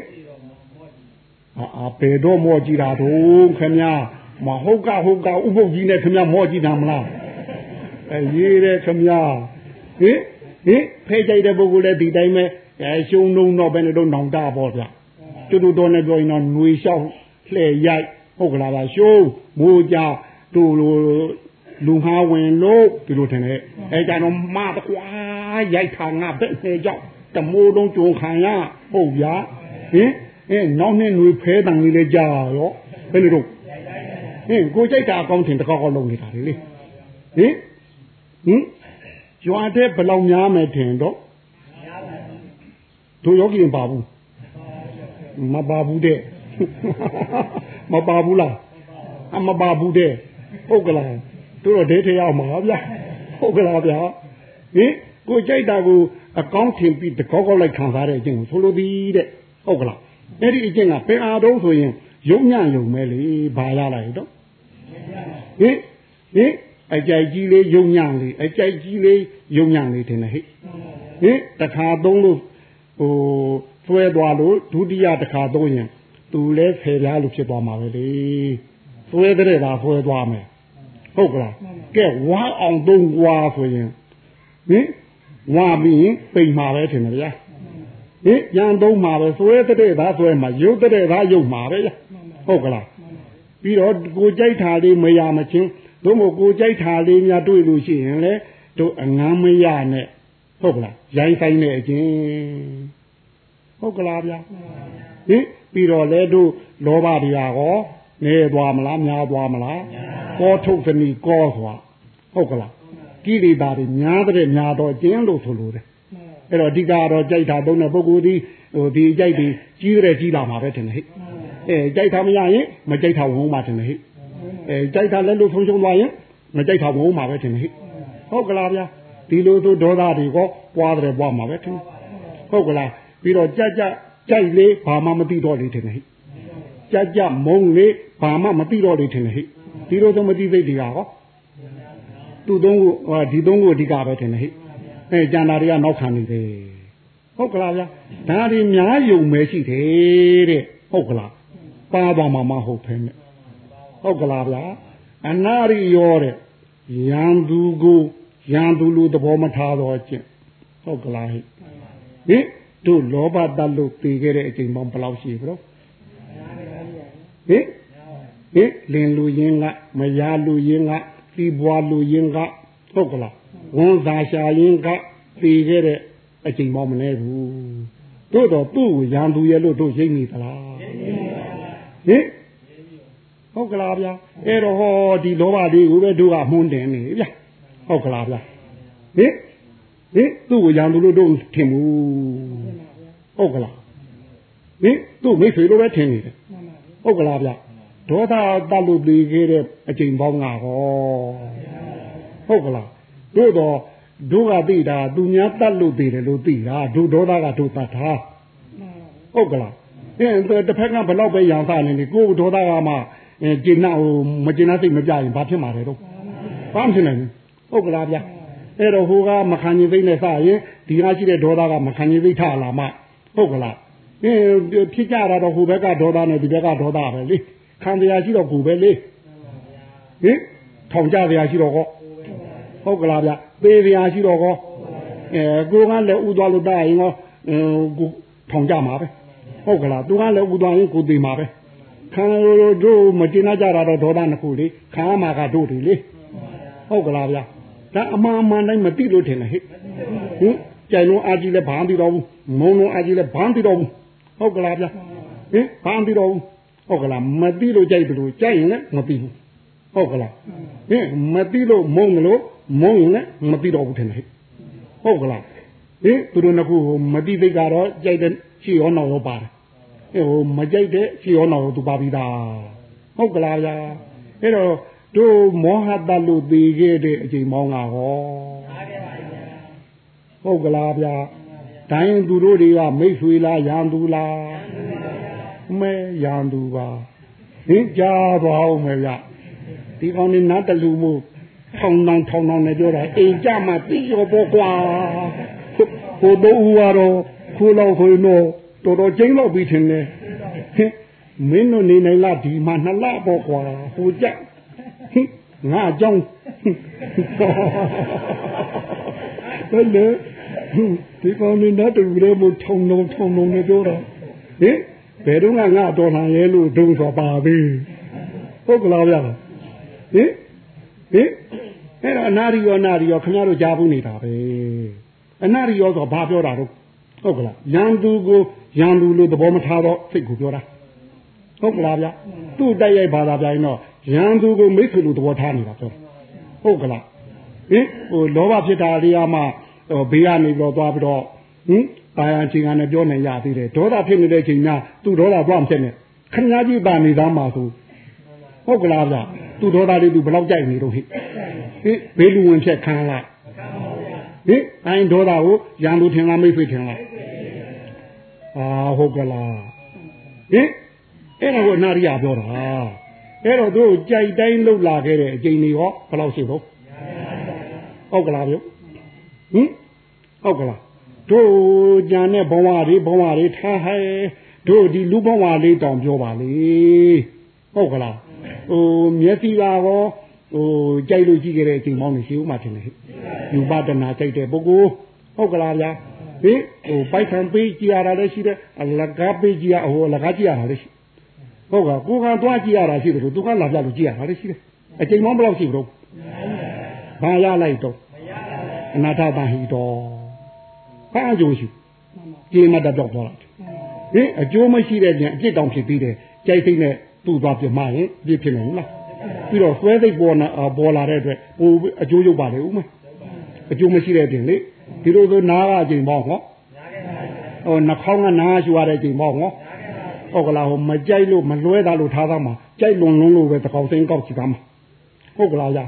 အာပေတော့မောကြည့်တာတော့ခင်ဗျာမဟုတ်ကဟုတ်ကဥပုပ်ကြီးနဲ့ခင်ဗျာမောကြည့်တာမလားအဲရေးတယ်ခင်ဗျာ ဟင်ဟင်ဖဲကြိုက်တဲ့ပုဂ္ဂိုလ်လည်းဒီတိုင်းပဲအဲရှုံလုံးတော့ဘယ်နဲ့တော့နောင်တပေါ့ဗျတူတူတော်နဲ့ပြောရင်တော့ຫນွေလျှောက်လှဲ့ရိုက်ဟုတ်ကလားဗျရှုံးမိုးကြတူလိုလူဟာဝင်လို့ဒီလိုထင်တယ်အဲကြတော့မတကွာရိုက်ထာငါဘက်နေကြောက်တမိုးလုံးကြုံခံရဟုတ်ဗျာဟင်အဲနောက်နှစ်ຫນွေဖဲတန်လေးလည်းကြာရောဘယ်လိုတော့ဟင်ကိုကြိုက်တာအကောင်းထင်တကောက်ကောက်လုံးနေတာလေဟင်ဟင် ကျွာတဲ့ဘလောက်များမယ်ထင်တော့တို့ယောဂီမပါဘူးမပါဘူးတဲ့မပါဘူးလားအမပါဘူးတဲ့ဟုတ်ကလားတို့တော့ဒိဋ္ဌိရောက်မှာဗျာဟုတ်ကလားဗျာဟင်ကိုကြိုက်တာကိုအကောင်းထင်ပြီးတကောက်ကောက်လိုက်ခံစားတဲ့အကျင့်ကိုဆိုလိုသည်တဲ့ဟုတ်ကလားအဲ့ဒီအကျင့်ကပင်အားတုံးဆိုရင်ယုံညံ့ယုံမဲလေဘာရလိုက်တော့ဟင်ဟင် အကြိုက်ကြီးလေးယုံညံ့လေးအကြိုက်ကြီးလေးယုံညံ့လေးတင်တယ်ဟဲ့ဟင်တခါသုံးလို့ဟိုဆွဲသွားလို့ဒုတိယတခါသုံးရင်သူလဲဖယ်ပြားလို့ဖြစ်သွားမှာပဲလေဆွဲတဲ့တာဆွဲသွားမယ်ဟုတ်ကလားကဲဝါအောင်သုံးွာဆိုရင်ဟင်ဝါပြီးရင်ပိန်မှာပဲထင်တယ်ဗျာဟင်ရန်သုံးမှာပဲဆွဲတဲ့တာဆွဲမှာရုပ်တဲ့တာရုပ်မှာပဲဗျာဟုတ်ကလားပြီးတော့ကိုကြိုက်တာလေးမရမချင်း တို့မို့ကိုကြိုက်တာလေးများတွေ့လို့ရှိရင်လေတို့အငမ်းမရနဲ့ဟုတ်ကလားရိုင်းဆိုင်တဲ့အချင်းဟုတ်ကလားဗျာဟင်ပြီးတော့လေတို့လောဘတရားကောနေသွားမလားများသွားမလားကောထုတ်သနီကောဆိုတာဟုတ်ကလားကိလေသာတွေများတဲ့များတော့ကျင်းလို့ဆိုလို့တယ်အဲ့တော့အဓိကတော့ကြိုက်တာသုံးတဲ့ပုဂ္ဂိုလ်ဒီဟိုဒီကြိုက်ပြီးကြီးရဲကြီးလာမှာပဲထင်တယ်ဟဲ့အဲကြိုက်တာမရရင်မကြိုက်တာဝုန်းမှာထင်တယ်ဟဲ့ အဲကြိုက်တာလက်လို့ဆုံးရှုံးသွားရင်မကြိုက်တာဝုန်းမှာပဲထင်တယ်ဟဲ့ဟုတ်ကလားဗျာဒီလိုဆိုဒေါသတွေကိုပွားတယ်ပွားမှာပဲထင်ဟုတ်ကလားပြီးတော့ကြက်ကြက်ကြိုက်လေဘာမှမသိတော့လေထင်တယ်ဟဲ့ကြက်ကြက်မုံလေဘာမှမသိတော့လေထင်တယ်ဟဲ့ဒီလိုဆိုမသိသိတွေကဟောသူ့သုံးကိုဒီသုံးကိုအဓိကပဲထင်တယ်ဟဲ့အဲကျန်တာတွေကနောက်ခံနေတယ်ဟုတ်ကလားဗျာဒါတွေများယုံမဲရှိတယ်တဲ့ဟုတ်ကလားပါပါမမဟုတ်ဖ ೇನೆ ဟုတ်ကလားဗျာအနာရိရောတဲ့ရန်သူကိုရန်သူလိုသဘောမထားတော့အကျင့်ဟုတ်ကလားဟိဟင်တို့လောဘတတ်လို့ပြေခဲ့တဲ့အချိန်ပေါင်းဘယ်လောက်ရှိဘရောဟင်ဟင်လင်လူရင်းကမရလူရင်းကစီးပွားလူရင်းကဟုတ်ကလားဝန်သာရှာရင်းကပြေခဲ့တဲ့အချိန်ပေါင်းမနေဘူးတို့တော့သူ့ကိုရန်သူရဲ့လို့တို့ရိပ်မိသလားဟင် ဟုတ်ကလားဗျာအဲ့တော့ဟောဒီလောဘလေးကိုပဲတို့ကမှုန်းတယ်နေဗျာဟုတ်ကလားဗျာဟင်ဟင်သူ့ကိုရန်သူလို့တို့ထင်ဘူးဟုတ်ကလားဟင်သူ့မိတ်ဆွေလိုပဲထင်နေတယ်ဟုတ်ကလားဗျာဒေါသတတ်လို့ပြီးခဲ့တဲ့အချိန်ပေါင်းကဟောဟုတ်ကလားတို့တော့တို့ကသိတာသူများတတ်လို့သိတယ်လို့သိတာတို့ဒေါသကတို့တတ်တာဟုတ်ကလားအဲတစ်ဖက်ကဘလောက်ပဲရန်စားနေလေကိုဒေါသကမှ ကျင်နာဟိုမကျင်နာစိတ်မပြရင်ဘာဖြစ်မှာလဲတော့ဘာမှဖြစ်နိုင်ဘူးဟုတ်ကလားဗျာအဲ့တော့ဟိုကမခံရင်သိနေစားရင်ဒီကရှိတဲ့ဒေါသကမခံရင်သိထလာမှဟုတ်ကလားအဲဖြစ်ကြတာတော့ဟိုဘက်ကဒေါသနဲ့ဒီဘက်ကဒေါသပဲလေခံတရားရှိတော့ကိုပဲလေဟင်ထောင်ကြတရားရှိတော့ကောဟုတ်ကလားဗျသေးတရားရှိတော့ကောအဲကိုကလည်းဥသွားလို့တာရင်ကောကိုထောင်ကြမှာပဲဟုတ်ကလားသူကလည်းဥသွားရင်ကိုသေးမှာပဲ ခံတို့မတင်ကြတာတော့ဒေါသနှစ်ခုလေခံရမှာကတို့တွေလေဟုတ်ကလားဗျာဒါအမှန်အမှန်တိုင်းမသိလို့ထင်တယ်ဟဲ့ဟင်ကြိုင်လုံးအာကြီးလည်းဘာမှမသိတော့ဘူးမုံလုံးအာကြီးလည်းဘာမှမသိတော့ဘူးဟုတ်ကလားဗျာဟင်ဘာမှမသိတော့ဘူးဟုတ်ကလားမသိလို့ကြိုက်တယ်လို့ကြိုက်ရင်လည်းမသိဘူးဟုတ်ကလားဟင်မသိလို့မုံတယ်လို့မုံရင်လည်းမသိတော့ဘူးထင်တယ်ဟုတ်ကလားဟင်သူတို့နှစ်ခုမသိသိကတော့ကြိုက်တဲ့ရှိရောနောက်ရောပါတယ် ဟိုမကြိုက်တဲ့ရှိရောနောက်ရောသူပါပြီးသားဟဟုတ်ကလားဗျာအဲ့တော့တို့မောဟတလို့သိခဲ့တဲ့အချိန်မောင်းကဟောဟုတ်ကလားဗျာတိုင်းသူတို့တွေကမိတ်ဆွေလားရန်သူလားမဲရန်သူပါဟင်ကြားပါဦးမယ်ဗျဒီကောင်နေနတ်တလူမို့ထောင်းထောင်းထောင်းထောင်းနဲ့ပြောတာအိမ်ကြမှာပြီးရောပေါ့ကွာဟိုတို့ဦးကတော့ခိုးလောက်ဆိုရင်တော့ တော်တော်ကျင်းတော့ပြီးထင်တယ်ဟင်မင်းတို့နေနိုင်လားဒီမှာနှစ်လပေါ့ကွာဟိုကြဟင်ငါအကြောင်းဘယ်လဲဒီကောင်နေနတ်တူရဲမို့ထုံထုံထုံထုံနဲ့ပြောတာဟင်ဘယ်တော့ငါတော်လှန်ရဲလို့ဒုံဆိုပါပြီဟုတ်ကလားဗျာဟင်ဟင်အဲ့တော့အနာရီရောအနာရီရောခင်ဗျားတို့ကြားဘူးနေတာပဲအနာရီရောဆိုဘာပြောတာတော့ ဟုတ်ကလားရန်သူကိုရန်သူလို့သဘောမထားတော့စိတ်ကိုပြောတာဟုတ်ကလားဗျသူ့တိုက်ရိုက်ဘာသာပြိုင်တော့ရန်သူကိုမိတ်ဆွေလို့သဘောထားနေတာပြောဟုတ်ကလားဟင်ဟိုလောဘဖြစ်တာလေးကမှဟိုဘေးကနေပြီးတော့သွားပြီးတော့ဟင်တာယာချင်းကနေပြောနေရသေးတယ်ဒေါသဖြစ်နေတဲ့ချိန်ကသူ့ဒေါသသွားမဖြစ်နဲ့ခင်ဗျားကြီးပါနေသားမှာဆိုဟုတ်ကလားဗျသူ့ဒေါသလေးသူဘယ်လောက်ကြိုက်နေတော့ဟိဟင်ဘေးလူဝင်ဖြတ်ခံလား ဟင်အိုင်ဒေါသကိုရန်သူထင်လားမိတ်ဆွေထင်လားအာဟုတ်ကလားဟင်အဲ့ဒါကိုအနာရိယပြောတာအဲ့တော့သူကြိုက်တိုင်းလှုပ်လာခဲ့တဲ့အချိန်တွေဟောဘယ်လောက်ရှိတော့ဟုတ်ကလားဗျဟင်ဟုတ်ကလားတို့ညာနဲ့ဘဝတွေဘဝတွေထားဟဲတို့ဒီလူဘဝလေးတောင်ပြောပါလေဟုတ်ကလားဟိုမျက်စိကတော့ဟိုကြိုက်လို့ကြည့်ခဲ့တဲ့အချိန်မောင်းနေရှိဦးမှထင်တယ် ယူပဒနာကြိုက်တဲ့ပုဂ္ဂိုလ်ဟုတ်ကလားဗျာဟင်ဟိုပိုက်ဆံပေးကြည့်ရတာလည်းရှိတယ်အလကားပေးကြည့်ရဟိုအလကားကြည့်ရတာလည်းရှိဟုတ်ကကိုကသွားကြည့်ရတာရှိတယ်သူကလာပြလို့ကြည့်ရတာလည်းရှိတယ်အချိန်မောင်းဘယ်လောက်ရှိဘူးတော့ဘာရလိုက်တော့အနာထတာဟိတော်ဘာအကျိုးရှိကြေမတ်တော့ပေါ်လာဟင်အကျိုးမရှိတဲ့ပြန်အပြစ်တောင်ဖြစ်ပြီးတယ်ကြိုက်စိတ်နဲ့သူ့သွားပြမရင်ပြစ်ဖြစ်နေဘူးလားပြီးတော့ဆွဲစိတ်ပေါ်လာပေါ်လာတဲ့အတွက်ဟိုအကျိုးရုပ်ပါလေဦးမ အကျိုးမရှိတဲ့ပြင်လေဒီလိုဆိုနားကအချိန်ပေါ့ဟောဟိုနှာခေါင်းကနားရှူရတဲ့အချိန်ပေါ့ဟောဟုတ်ကလားဟိုမကြိုက်လို့မလွဲတာလို့ထားသားမှာကြိုက်လွန်လွန်းလို့ပဲတကောက်စိမ်းကောက်ချီသားမှာဟုတ်ကလားရ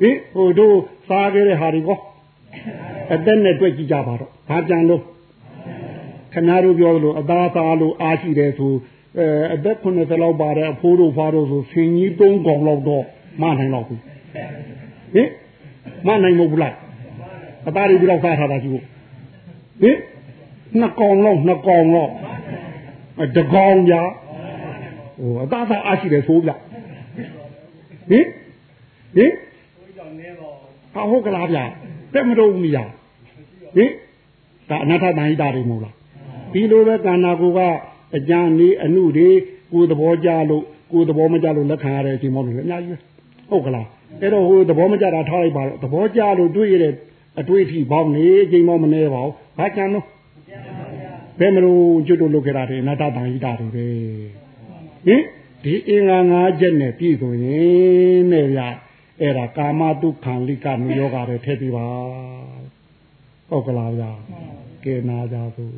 ဟင်ဟိုတို့စားခဲ့တဲ့ဟာတွေကောအသက်နဲ့တွေ့ကြည့်ကြပါတော့ဘာကြံလို့ခင်ဗျားတို့ပြောလို့အသားသားလို့အားရှိတယ်ဆိုအဲအသက်90လောက်ပါတဲ့အဖိုးတို့ဖားတို့ဆိုဆင်ကြီး၃កောင်လောက်တော့မနိုင်တော့ဘူးဟင်မနိုင်မဘူးလား အသားတွေဒီလောက်စားထားတာရှိဖို့ဟင်နှစ်កောင်လောက်နှစ်កောင်လောက်တကောင်ပြဟိုအသားသားအားရှိတယ်ဆိုပြဟင်ဟင်ဟာဟုတ်ကလားဗျတက်မတော့ဘူးနေရဟင်ဒါအနာထတန်ဟိတာတွေမဟုတ်လားဒီလိုပဲကန္နာကိုကအကြံနေအမှုတွေကိုသဘောကြလို့ကိုသဘောမကြလို့လက်ခံရတဲ့အချိန်မှလည်းအများကြီးပဲဟုတ်ကလားအဲ့တော့ဟိုသဘောမကြတာထားလိုက်ပါတော့သဘောကြလို့တွေးရတဲ့ အတွေးအထိပေါင်းနေအချိန်မှမနေပါဘူးဘာကြံလို့ဘယ်မလို့ကျွတ်တို့လုပ်ခဲ့တာတွေအနာတတန်ဟိတာတွေပဲဟင်ဒီအင်္ဂါ၅ချက်နဲ့ပြည့်စုံရင်နဲ့ဗျအဲ့ဒါကာမတုခံလိကနုယောဂါတွေထည့်ပြီးပါဟုတ်ကလားဗျာကဲနာကြသို့